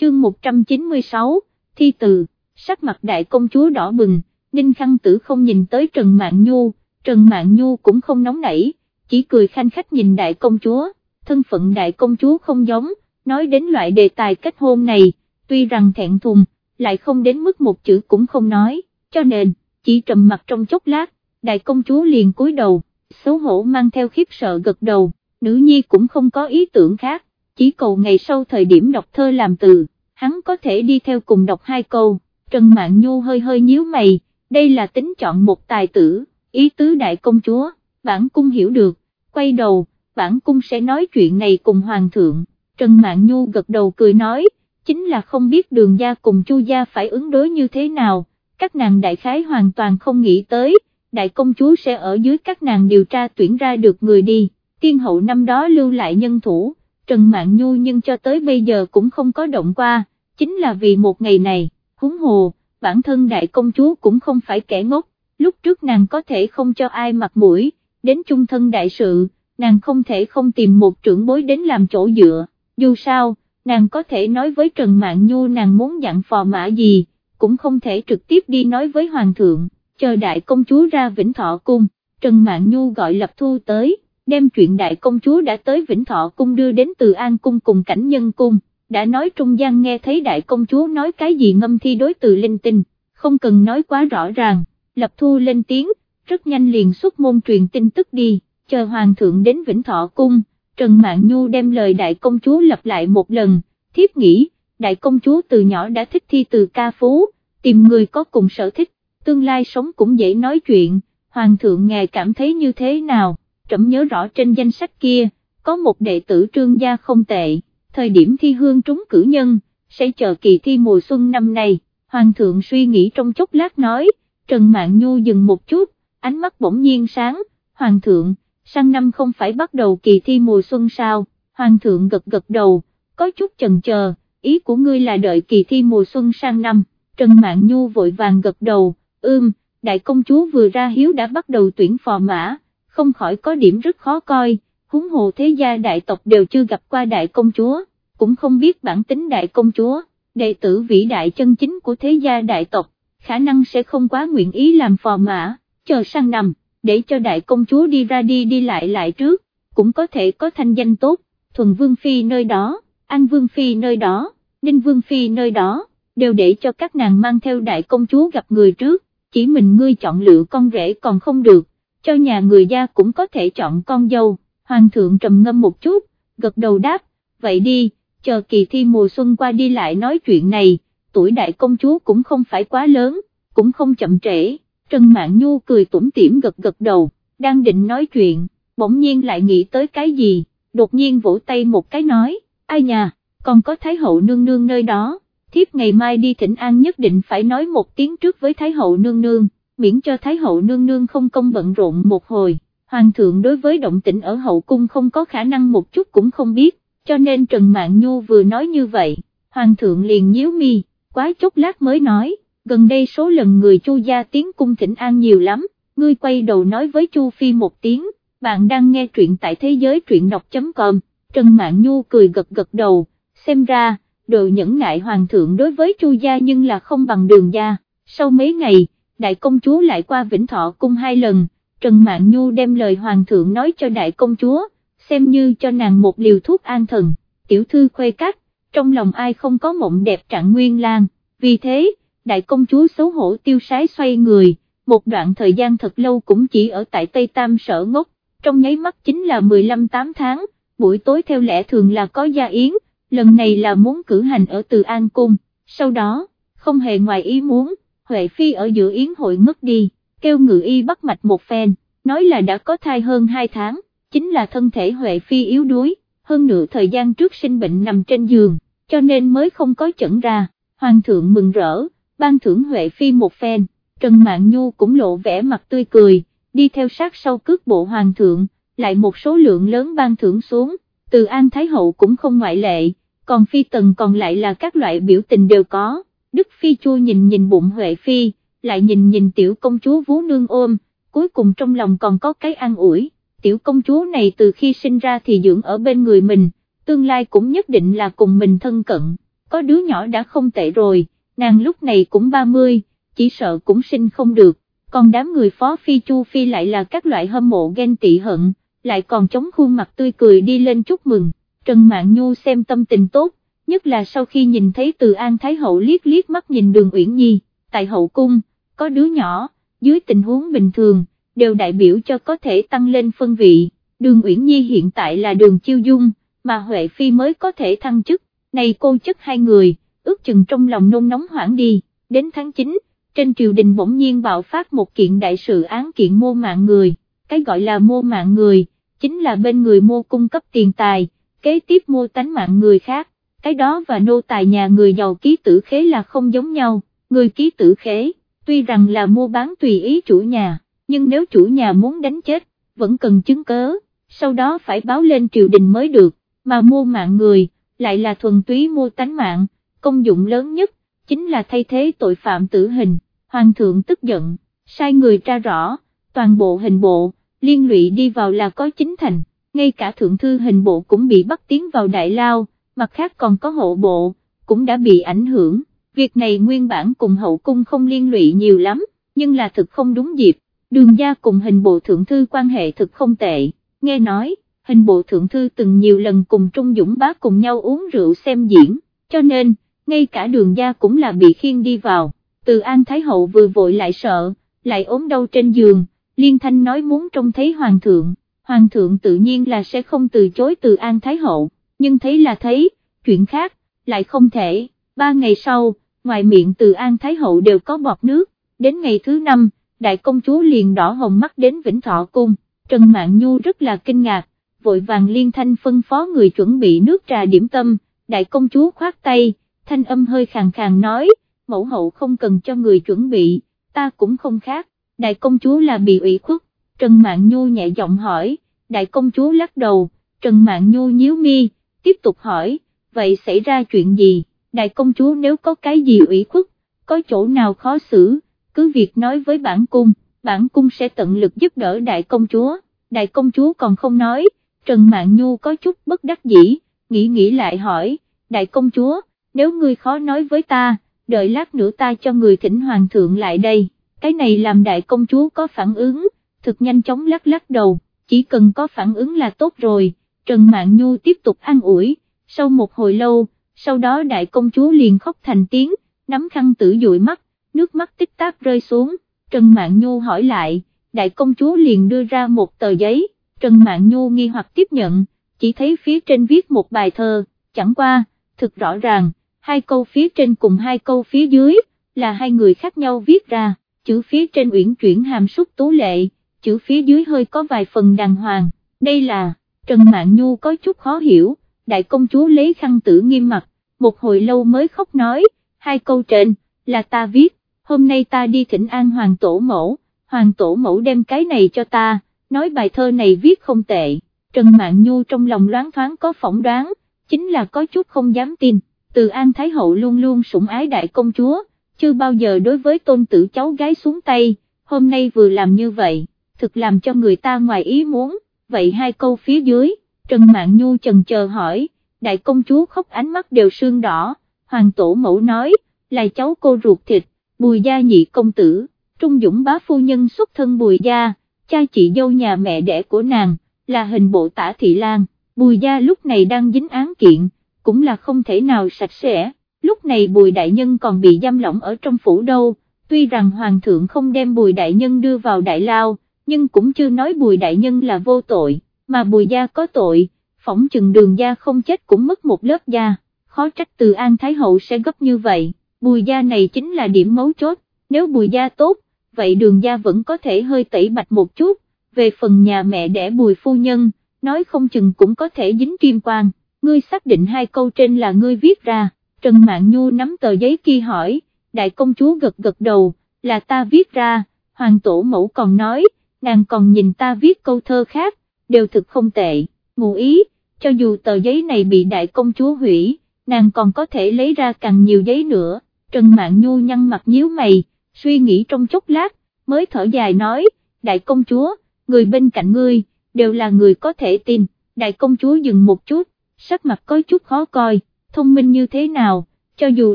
chương 196, thi từ, sắc mặt đại công chúa đỏ bừng, Ninh Khăn Tử không nhìn tới Trần Mạn Nhu, Trần Mạn Nhu cũng không nóng nảy, chỉ cười khanh khách nhìn đại công chúa, thân phận đại công chúa không giống, nói đến loại đề tài kết hôn này, tuy rằng thẹn thùng, lại không đến mức một chữ cũng không nói, cho nên, chỉ trầm mặt trong chốc lát, đại công chúa liền cúi đầu, xấu hổ mang theo khiếp sợ gật đầu, nữ nhi cũng không có ý tưởng khác, chỉ cầu ngày sau thời điểm đọc thơ làm từ, hắn có thể đi theo cùng đọc hai câu, Trần Mạn Nhu hơi hơi nhíu mày, đây là tính chọn một tài tử, ý tứ đại công chúa, bản cung hiểu được, quay đầu, bản cung sẽ nói chuyện này cùng hoàng thượng, Trần Mạn Nhu gật đầu cười nói, chính là không biết đường gia cùng chu gia phải ứng đối như thế nào, các nàng đại khái hoàn toàn không nghĩ tới, đại công chúa sẽ ở dưới các nàng điều tra tuyển ra được người đi, tiên hậu năm đó lưu lại nhân thủ, Trần Mạn Nhu nhưng cho tới bây giờ cũng không có động qua, chính là vì một ngày này, húng hồ, bản thân đại công chúa cũng không phải kẻ ngốc, lúc trước nàng có thể không cho ai mặt mũi, đến trung thân đại sự, nàng không thể không tìm một trưởng bối đến làm chỗ dựa, dù sao, nàng có thể nói với Trần Mạn Nhu nàng muốn dặn phò mã gì, cũng không thể trực tiếp đi nói với Hoàng thượng, chờ đại công chúa ra Vĩnh Thọ Cung, Trần Mạn Nhu gọi Lập Thu tới, đem chuyện đại công chúa đã tới Vĩnh Thọ Cung đưa đến Từ An Cung cùng cảnh nhân cung, đã nói trung gian nghe thấy đại công chúa nói cái gì ngâm thi đối từ linh tinh, không cần nói quá rõ ràng, Lập Thu lên tiếng, rất nhanh liền xuất môn truyền tin tức đi, chờ Hoàng thượng đến Vĩnh Thọ Cung, Trần Mạn Nhu đem lời đại công chúa lặp lại một lần, thiếp nghĩ, đại công chúa từ nhỏ đã thích thi từ ca phú, tìm người có cùng sở thích, tương lai sống cũng dễ nói chuyện, hoàng thượng ngài cảm thấy như thế nào, trẫm nhớ rõ trên danh sách kia, có một đệ tử trương gia không tệ, thời điểm thi hương trúng cử nhân, sẽ chờ kỳ thi mùa xuân năm nay, hoàng thượng suy nghĩ trong chốc lát nói, Trần mạng Nhu dừng một chút, ánh mắt bỗng nhiên sáng, hoàng thượng, sang năm không phải bắt đầu kỳ thi mùa xuân sao, hoàng thượng gật gật đầu, có chút chần chờ, ý của ngươi là đợi kỳ thi mùa xuân sang năm, Trần mạng Nhu vội vàng gật đầu, ưm, đại công chúa vừa ra hiếu đã bắt đầu tuyển phò mã, không khỏi có điểm rất khó coi, huống hồ thế gia đại tộc đều chưa gặp qua đại công chúa, cũng không biết bản tính đại công chúa, đệ tử vĩ đại chân chính của thế gia đại tộc, khả năng sẽ không quá nguyện ý làm phò mã, chờ sang năm, để cho đại công chúa đi ra đi đi lại lại trước, cũng có thể có thanh danh tốt, thuần vương phi nơi đó, an vương phi nơi đó, ninh vương phi nơi đó, đều để cho các nàng mang theo đại công chúa gặp người trước, chỉ mình ngươi chọn lựa con rể còn không được, cho nhà người gia cũng có thể chọn con dâu, hoàng thượng trầm ngâm một chút, gật đầu đáp, vậy đi, chờ kỳ thi mùa xuân qua đi lại nói chuyện này, tuổi đại công chúa cũng không phải quá lớn, cũng không chậm trễ, Trần Mạn Nhu cười tủm tỉm gật gật đầu, đang định nói chuyện, bỗng nhiên lại nghĩ tới cái gì, đột nhiên vỗ tay một cái nói, ai nhà, còn có Thái hậu nương nương nơi đó thiếp ngày mai đi thỉnh an nhất định phải nói một tiếng trước với Thái hậu nương nương, miễn cho Thái hậu nương nương không công bận rộn một hồi, Hoàng thượng đối với động tĩnh ở hậu cung không có khả năng một chút cũng không biết, cho nên Trần Mạn Nhu vừa nói như vậy, Hoàng thượng liền nhíu mi, quá chốc lát mới nói, gần đây số lần người Chu gia tiến cung thỉnh an nhiều lắm, ngươi quay đầu nói với Chu Phi một tiếng, bạn đang nghe truyện tại thế giới truyện đọc.com, Trần Mạn Nhu cười gật gật đầu, xem ra, đồ nhẫn ngại hoàng thượng đối với chu gia nhưng là không bằng đường gia, sau mấy ngày, đại công chúa lại qua Vĩnh Thọ cung hai lần, Trần Mạn Nhu đem lời hoàng thượng nói cho đại công chúa, xem như cho nàng một liều thuốc an thần, tiểu thư khuê cắt, trong lòng ai không có mộng đẹp trạng nguyên lang, vì thế, đại công chúa xấu hổ tiêu sái xoay người, một đoạn thời gian thật lâu cũng chỉ ở tại Tây Tam sở ngốc, trong nháy mắt chính là 15 tám tháng, buổi tối theo lẽ thường là có gia yến, lần này là muốn cử hành ở Từ An Cung, sau đó, không hề ngoài ý muốn, Huệ Phi ở giữa yến hội ngất đi, kêu ngự y bắt mạch một phen, nói là đã có thai hơn 2 tháng, chính là thân thể Huệ Phi yếu đuối, hơn nửa thời gian trước sinh bệnh nằm trên giường, cho nên mới không có chẩn ra, Hoàng thượng mừng rỡ, ban thưởng Huệ Phi một phen, Trần Mạn Nhu cũng lộ vẻ mặt tươi cười, đi theo sát sau cước bộ Hoàng thượng, lại một số lượng lớn ban thưởng xuống từ An Thái Hậu cũng không ngoại lệ, còn Phi Tần còn lại là các loại biểu tình đều có, Đức Phi Chua nhìn nhìn bụng Huệ Phi, lại nhìn nhìn tiểu công chúa vú nương ôm, cuối cùng trong lòng còn có cái an ủi, tiểu công chúa này từ khi sinh ra thì dưỡng ở bên người mình, tương lai cũng nhất định là cùng mình thân cận, có đứa nhỏ đã không tệ rồi, nàng lúc này cũng 30, chỉ sợ cũng sinh không được, còn đám người phó phi chu phi lại là các loại hâm mộ ghen tị hận, lại còn chống khuôn mặt tươi cười đi lên chúc mừng, Trần Mạn Nhu xem tâm tình tốt, nhất là sau khi nhìn thấy từ An Thái Hậu liếc liếc mắt nhìn đường Uyển Nhi, tại hậu cung, có đứa nhỏ, dưới tình huống bình thường, đều đại biểu cho có thể tăng lên phân vị, đường Uyển Nhi hiện tại là đường chiêu dung, mà Huệ Phi mới có thể thăng chức, này cô chức hai người, ước chừng trong lòng nôn nóng hoảng đi, đến tháng 9, trên triều đình bỗng nhiên bạo phát một kiện đại sự án kiện mô mạng người, cái gọi là mô mạng người, chính là bên người mô cung cấp tiền tài, kế tiếp mô tánh mạng người khác, cái đó và nô tài nhà người giàu ký tử khế là không giống nhau, người ký tử khế, tuy rằng là mua bán tùy ý chủ nhà, nhưng nếu chủ nhà muốn đánh chết, vẫn cần chứng cớ, sau đó phải báo lên triều đình mới được, mà mua mạng người, lại là thuần túy mua tánh mạng, công dụng lớn nhất, chính là thay thế tội phạm tử hình, hoàng thượng tức giận, sai người tra rõ, toàn bộ hình bộ, liên lụy đi vào là có chính thành, ngay cả thượng thư hình bộ cũng bị bắt tiến vào đại lao, mặt khác còn có hộ bộ, cũng đã bị ảnh hưởng, việc này nguyên bản cùng hậu cung không liên lụy nhiều lắm, nhưng là thực không đúng dịp, đường gia cùng hình bộ thượng thư quan hệ thực không tệ, nghe nói, hình bộ thượng thư từng nhiều lần cùng Trung Dũng bá cùng nhau uống rượu xem diễn, cho nên, ngay cả đường gia cũng là bị khiêng đi vào, từ An Thái Hậu vừa vội lại sợ, lại ốm đau trên giường, liên thanh nói muốn trông thấy Hoàng thượng, Hoàng thượng tự nhiên là sẽ không từ chối từ An Thái Hậu, nhưng thấy là thấy, chuyện khác, lại không thể, ba ngày sau, ngoài miệng từ An Thái Hậu đều có bọt nước, đến ngày thứ năm, đại công chúa liền đỏ hồng mắt đến Vĩnh Thọ Cung, Trần mạng Nhu rất là kinh ngạc, vội vàng liên thanh phân phó người chuẩn bị nước trà điểm tâm, đại công chúa khoát tay, thanh âm hơi khàn khàn nói, mẫu hậu không cần cho người chuẩn bị, ta cũng không khác, đại công chúa là bị ủy khuất, Trần mạng Nhu nhẹ giọng hỏi, đại công chúa lắc đầu, Trần mạng Nhu nhíu mi, tiếp tục hỏi, vậy xảy ra chuyện gì, đại công chúa nếu có cái gì ủy khuất, có chỗ nào khó xử, cứ việc nói với bản cung, bản cung sẽ tận lực giúp đỡ đại công chúa, đại công chúa còn không nói, Trần Mạn Nhu có chút bất đắc dĩ, nghĩ nghĩ lại hỏi, đại công chúa, nếu ngươi khó nói với ta, đợi lát nữa ta cho người thỉnh hoàng thượng lại đây, cái này làm đại công chúa có phản ứng, thực nhanh chóng lắc lắc đầu, chỉ cần có phản ứng là tốt rồi, Trần Mạn Nhu tiếp tục an ủi, sau một hồi lâu, sau đó đại công chúa liền khóc thành tiếng, nắm khăn tử dụi mắt, nước mắt tích tắc rơi xuống, Trần Mạn Nhu hỏi lại, đại công chúa liền đưa ra một tờ giấy, Trần Mạn Nhu nghi hoặc tiếp nhận, chỉ thấy phía trên viết một bài thơ, chẳng qua, thực rõ ràng, hai câu phía trên cùng hai câu phía dưới, là hai người khác nhau viết ra, chữ phía trên uyển chuyển hàm súc tú lệ, chữ phía dưới hơi có vài phần đàng hoàng, đây là, Trần Mạn Nhu có chút khó hiểu, đại công chúa lấy khăn tử nghiêm mặt, một hồi lâu mới khóc nói, hai câu trên, là ta viết, hôm nay ta đi thỉnh an hoàng tổ mẫu, hoàng tổ mẫu đem cái này cho ta, nói bài thơ này viết không tệ, Trần Mạn Nhu trong lòng loáng thoáng có phỏng đoán, chính là có chút không dám tin, từ An Thái Hậu luôn luôn sủng ái đại công chúa, chưa bao giờ đối với tôn tử cháu gái xuống tay, hôm nay vừa làm như vậy, thực làm cho người ta ngoài ý muốn, vậy hai câu phía dưới, Trần Mạn Nhu chần chờ hỏi, đại công chúa khóc ánh mắt đều sương đỏ, hoàng tổ mẫu nói, là cháu cô ruột thịt, bùi gia nhị công tử, trung dũng bá phu nhân xuất thân bùi gia, cha chị dâu nhà mẹ đẻ của nàng, là hình bộ tả thị lan, bùi gia lúc này đang dính án kiện, cũng là không thể nào sạch sẽ, lúc này bùi đại nhân còn bị giam lỏng ở trong phủ đâu, tuy rằng hoàng thượng không đem bùi đại nhân đưa vào đại lao, nhưng cũng chưa nói bùi đại nhân là vô tội, mà bùi gia có tội, phỏng chừng đường gia không chết cũng mất một lớp da, khó trách từ An Thái Hậu sẽ gấp như vậy, bùi gia này chính là điểm mấu chốt, nếu bùi gia tốt, vậy đường gia vẫn có thể hơi tẩy bạch một chút, về phần nhà mẹ đẻ bùi phu nhân, nói không chừng cũng có thể dính kim quan, ngươi xác định hai câu trên là ngươi viết ra, Trần Mạn Nhu nắm tờ giấy kia hỏi, đại công chúa gật gật đầu, là ta viết ra, hoàng tổ mẫu còn nói, nàng còn nhìn ta viết câu thơ khác, đều thực không tệ, ngụ ý, cho dù tờ giấy này bị đại công chúa hủy, nàng còn có thể lấy ra càng nhiều giấy nữa, Trần Mạn Nhu nhăn mặt nhíu mày, suy nghĩ trong chốc lát, mới thở dài nói, đại công chúa, người bên cạnh ngươi, đều là người có thể tin, đại công chúa dừng một chút, sắc mặt có chút khó coi, thông minh như thế nào, cho dù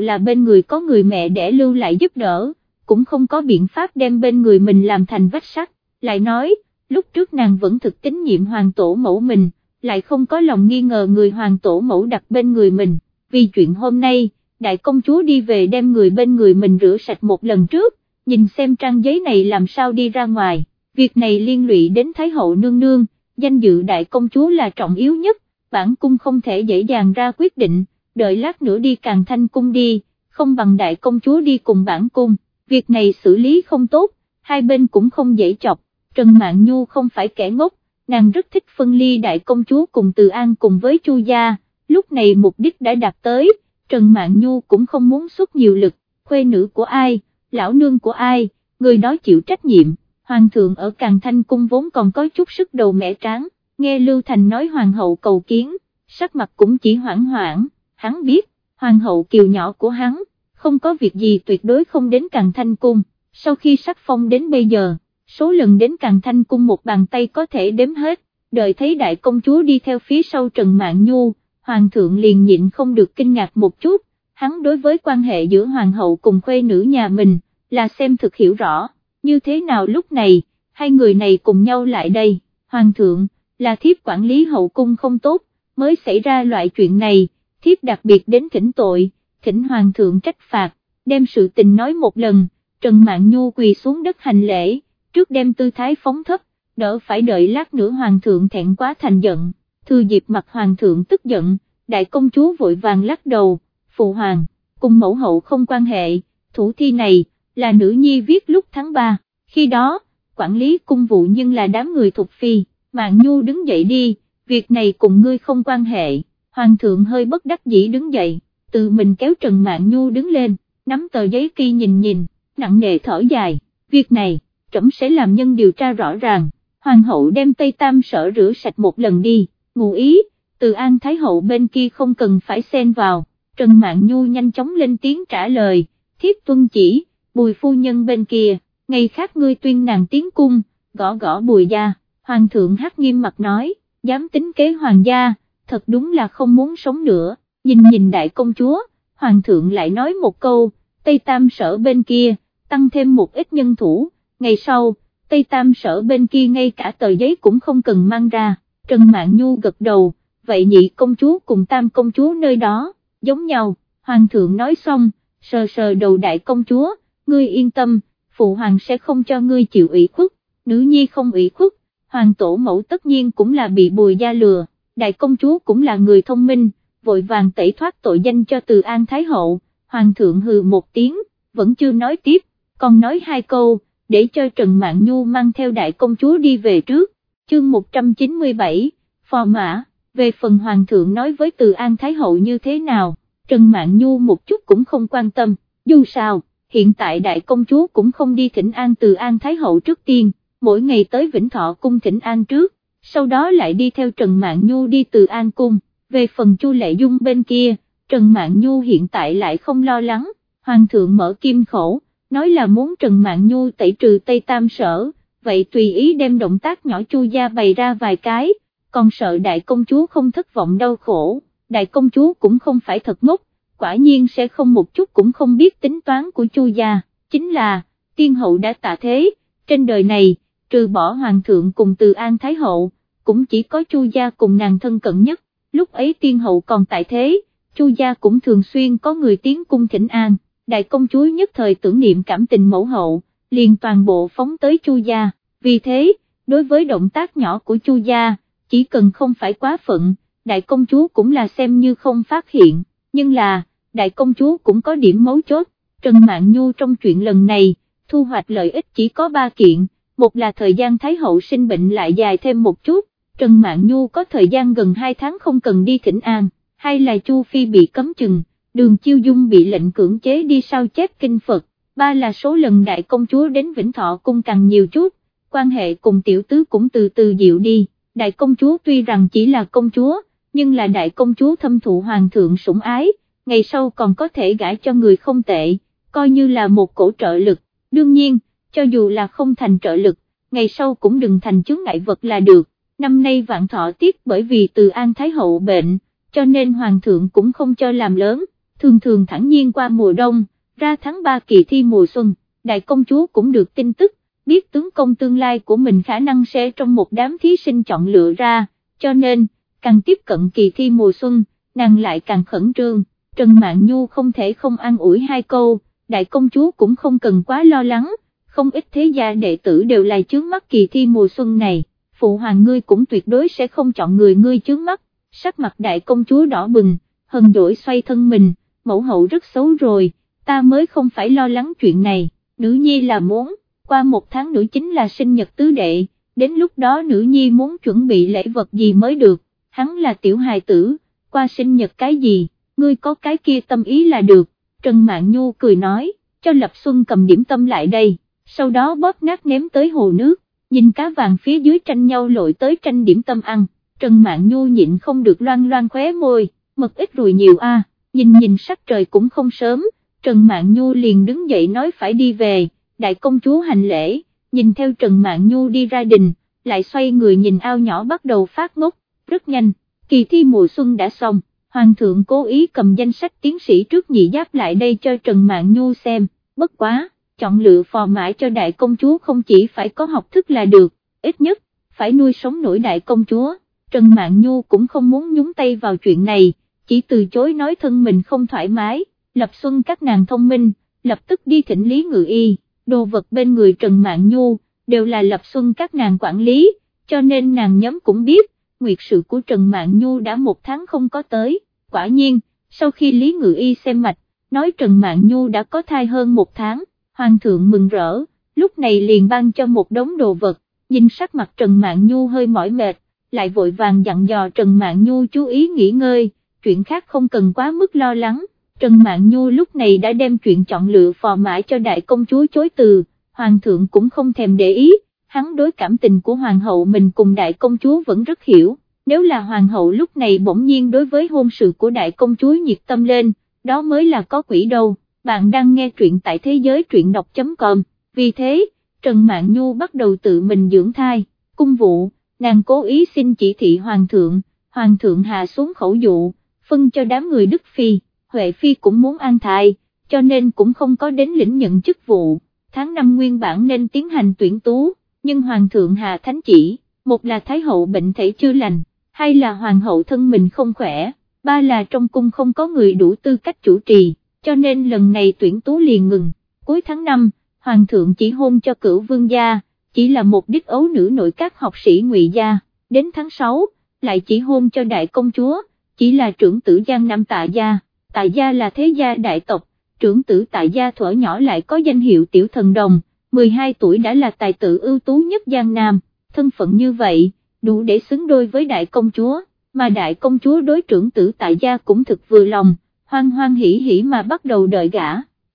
là bên người có người mẹ để lưu lại giúp đỡ, cũng không có biện pháp đem bên người mình làm thành vách sắt, lại nói, lúc trước nàng vẫn thực tín nhiệm hoàng tổ mẫu mình, lại không có lòng nghi ngờ người hoàng tổ mẫu đặt bên người mình, vì chuyện hôm nay, đại công chúa đi về đem người bên người mình rửa sạch một lần trước, nhìn xem trang giấy này làm sao đi ra ngoài, việc này liên lụy đến Thái hậu nương nương, danh dự đại công chúa là trọng yếu nhất, bản cung không thể dễ dàng ra quyết định, đợi lát nữa đi càng thanh cung đi, không bằng đại công chúa đi cùng bản cung, việc này xử lý không tốt, hai bên cũng không dễ chọc, Trần Mạn Nhu không phải kẻ ngốc, nàng rất thích phân ly đại công chúa cùng Từ An cùng với Chu Gia, lúc này mục đích đã đạt tới, Trần Mạn Nhu cũng không muốn xuất nhiều lực, khuê nữ của ai, lão nương của ai, người đó chịu trách nhiệm, Hoàng thượng ở Càng Thanh Cung vốn còn có chút sức đầu mẻ tráng, nghe Lưu Thành nói Hoàng hậu cầu kiến, sắc mặt cũng chỉ hoảng hoảng, hắn biết, Hoàng hậu kiều nhỏ của hắn, không có việc gì tuyệt đối không đến Càng Thanh Cung, sau khi sắc phong đến bây giờ số lần đến càng thanh cung một bàn tay có thể đếm hết, đợi thấy đại công chúa đi theo phía sau Trần mạng Nhu, hoàng thượng liền nhịn không được kinh ngạc một chút, hắn đối với quan hệ giữa hoàng hậu cùng khuê nữ nhà mình, là xem thực hiểu rõ, như thế nào lúc này, hai người này cùng nhau lại đây, hoàng thượng, là thiếp quản lý hậu cung không tốt, mới xảy ra loại chuyện này, thiếp đặc biệt đến thỉnh tội, thỉnh hoàng thượng trách phạt, đem sự tình nói một lần, Trần mạng Nhu quỳ xuống đất hành lễ, trước đem tư thái phóng thấp, đỡ phải đợi lát nữa hoàng thượng thẹn quá thành giận, thừa dịp mặt hoàng thượng tức giận, đại công chúa vội vàng lắc đầu, phụ hoàng, cùng mẫu hậu không quan hệ, thủ thi này, là nữ nhi viết lúc tháng 3, khi đó, quản lý cung vụ nhưng là đám người thuộc phi, mạng nhu đứng dậy đi, việc này cùng ngươi không quan hệ, hoàng thượng hơi bất đắc dĩ đứng dậy, tự mình kéo Trần Mạng Nhu đứng lên, nắm tờ giấy kia nhìn nhìn, nặng nề thở dài, việc này, trẫm sẽ làm nhân điều tra rõ ràng, hoàng hậu đem Tây Tam sở rửa sạch một lần đi, ngụ ý, từ An Thái hậu bên kia không cần phải xen vào, Trần Mạn Nhu nhanh chóng lên tiếng trả lời, thiếp tuân chỉ, bùi phu nhân bên kia, ngày khác ngươi tuyên nàng tiến cung, gõ gõ bùi gia, hoàng thượng hát nghiêm mặt nói, dám tính kế hoàng gia, thật đúng là không muốn sống nữa, nhìn nhìn đại công chúa, hoàng thượng lại nói một câu, Tây Tam sở bên kia, tăng thêm một ít nhân thủ, ngày sau, Tây Tam sở bên kia ngay cả tờ giấy cũng không cần mang ra, Trần Mạn Nhu gật đầu, vậy nhị công chúa cùng tam công chúa nơi đó, giống nhau, Hoàng thượng nói xong, sờ sờ đầu đại công chúa, ngươi yên tâm, phụ hoàng sẽ không cho ngươi chịu ủy khuất, nữ nhi không ủy khuất, hoàng tổ mẫu tất nhiên cũng là bị bùi gia lừa, đại công chúa cũng là người thông minh, vội vàng tẩy thoát tội danh cho từ An Thái Hậu, hoàng thượng hừ một tiếng, vẫn chưa nói tiếp, còn nói hai câu, để cho Trần Mạn Nhu mang theo đại công chúa đi về trước, chương 197, phò mã, về phần Hoàng thượng nói với Từ An Thái Hậu như thế nào, Trần Mạn Nhu một chút cũng không quan tâm, dù sao, hiện tại đại công chúa cũng không đi thỉnh an Từ An Thái Hậu trước tiên, mỗi ngày tới Vĩnh Thọ cung thỉnh an trước, sau đó lại đi theo Trần Mạn Nhu đi Từ An cung, về phần Chu Lệ Dung bên kia, Trần Mạn Nhu hiện tại lại không lo lắng, Hoàng thượng mở kim khẩu, nói là muốn Trần Mạn Nhu tẩy trừ Tây Tam sở, vậy tùy ý đem động tác nhỏ chu gia bày ra vài cái, còn sợ đại công chúa không thất vọng đau khổ, đại công chúa cũng không phải thật ngốc, quả nhiên sẽ không một chút cũng không biết tính toán của chu gia, chính là, tiên hậu đã tạ thế, trên đời này, trừ bỏ hoàng thượng cùng từ an thái hậu, cũng chỉ có chu gia cùng nàng thân cận nhất, lúc ấy tiên hậu còn tại thế, chu gia cũng thường xuyên có người tiến cung thỉnh an đại công chúa nhất thời tưởng niệm cảm tình mẫu hậu, liền toàn bộ phóng tới Chu gia, vì thế, đối với động tác nhỏ của Chu gia, chỉ cần không phải quá phận, đại công chúa cũng là xem như không phát hiện, nhưng là, đại công chúa cũng có điểm mấu chốt, Trần Mạn Nhu trong chuyện lần này, thu hoạch lợi ích chỉ có ba kiện, một là thời gian Thái hậu sinh bệnh lại dài thêm một chút, Trần Mạn Nhu có thời gian gần 2 tháng không cần đi thỉnh an, hai là Chu Phi bị cấm chừng đường chiêu dung bị lệnh cưỡng chế đi sao chép kinh Phật, ba là số lần đại công chúa đến Vĩnh Thọ cung càng nhiều chút, quan hệ cùng tiểu tứ cũng từ từ dịu đi, đại công chúa tuy rằng chỉ là công chúa, nhưng là đại công chúa thâm thụ hoàng thượng sủng ái, ngày sau còn có thể gãi cho người không tệ, coi như là một cổ trợ lực, đương nhiên, cho dù là không thành trợ lực, ngày sau cũng đừng thành chướng ngại vật là được, năm nay vạn thọ tiếc bởi vì từ An Thái Hậu bệnh, cho nên hoàng thượng cũng không cho làm lớn thường thường thẳng nhiên qua mùa đông, ra tháng 3 kỳ thi mùa xuân, đại công chúa cũng được tin tức, biết tướng công tương lai của mình khả năng sẽ trong một đám thí sinh chọn lựa ra, cho nên, càng tiếp cận kỳ thi mùa xuân, nàng lại càng khẩn trương, Trần mạng Nhu không thể không an ủi hai câu, đại công chúa cũng không cần quá lo lắng, không ít thế gia đệ tử đều là chướng mắt kỳ thi mùa xuân này, phụ hoàng ngươi cũng tuyệt đối sẽ không chọn người ngươi chướng mắt, sắc mặt đại công chúa đỏ bừng, hần dỗi xoay thân mình, mẫu hậu rất xấu rồi, ta mới không phải lo lắng chuyện này, nữ nhi là muốn, qua một tháng nữa chính là sinh nhật tứ đệ, đến lúc đó nữ nhi muốn chuẩn bị lễ vật gì mới được, hắn là tiểu hài tử, qua sinh nhật cái gì, ngươi có cái kia tâm ý là được, Trần Mạn Nhu cười nói, cho Lập Xuân cầm điểm tâm lại đây, sau đó bóp nát ném tới hồ nước, nhìn cá vàng phía dưới tranh nhau lội tới tranh điểm tâm ăn, Trần Mạn Nhu nhịn không được loan loan khóe môi, mật ít rồi nhiều a nhìn nhìn sắc trời cũng không sớm, Trần Mạn Nhu liền đứng dậy nói phải đi về, đại công chúa hành lễ, nhìn theo Trần Mạn Nhu đi ra đình, lại xoay người nhìn ao nhỏ bắt đầu phát ngốc, rất nhanh, kỳ thi mùa xuân đã xong, Hoàng thượng cố ý cầm danh sách tiến sĩ trước nhị giáp lại đây cho Trần Mạn Nhu xem, bất quá, chọn lựa phò mãi cho đại công chúa không chỉ phải có học thức là được, ít nhất, phải nuôi sống nổi đại công chúa, Trần Mạn Nhu cũng không muốn nhúng tay vào chuyện này, chỉ từ chối nói thân mình không thoải mái, lập xuân các nàng thông minh, lập tức đi thỉnh Lý Ngự Y, đồ vật bên người Trần Mạn Nhu, đều là lập xuân các nàng quản lý, cho nên nàng nhóm cũng biết, nguyệt sự của Trần Mạn Nhu đã một tháng không có tới, quả nhiên, sau khi Lý Ngự Y xem mạch, nói Trần Mạn Nhu đã có thai hơn một tháng, Hoàng thượng mừng rỡ, lúc này liền ban cho một đống đồ vật, nhìn sắc mặt Trần Mạn Nhu hơi mỏi mệt, lại vội vàng dặn dò Trần Mạn Nhu chú ý nghỉ ngơi, chuyện khác không cần quá mức lo lắng. Trần Mạn Nhu lúc này đã đem chuyện chọn lựa phò mãi cho đại công chúa chối từ, hoàng thượng cũng không thèm để ý, hắn đối cảm tình của hoàng hậu mình cùng đại công chúa vẫn rất hiểu, nếu là hoàng hậu lúc này bỗng nhiên đối với hôn sự của đại công chúa nhiệt tâm lên, đó mới là có quỷ đâu, bạn đang nghe truyện tại thế giới truyện đọc.com, vì thế, Trần Mạn Nhu bắt đầu tự mình dưỡng thai, cung vụ, nàng cố ý xin chỉ thị hoàng thượng, hoàng thượng hạ xuống khẩu dụ, phân cho đám người Đức Phi, Huệ Phi cũng muốn an thai, cho nên cũng không có đến lĩnh nhận chức vụ, tháng năm nguyên bản nên tiến hành tuyển tú, nhưng hoàng thượng hạ thánh chỉ, một là thái hậu bệnh thể chưa lành, hai là hoàng hậu thân mình không khỏe, ba là trong cung không có người đủ tư cách chủ trì, cho nên lần này tuyển tú liền ngừng, cuối tháng 5, hoàng thượng chỉ hôn cho cửu vương gia, chỉ là một đích ấu nữ nội các học sĩ ngụy gia, đến tháng 6, lại chỉ hôn cho đại công chúa, chỉ là trưởng tử Giang Nam Tạ Gia, Tạ Gia là thế gia đại tộc, trưởng tử Tạ Gia thuở nhỏ lại có danh hiệu tiểu thần đồng, 12 tuổi đã là tài tử ưu tú nhất Giang Nam, thân phận như vậy, đủ để xứng đôi với đại công chúa, mà đại công chúa đối trưởng tử Tạ Gia cũng thực vừa lòng, hoan hoan hỉ hỉ mà bắt đầu đợi gã,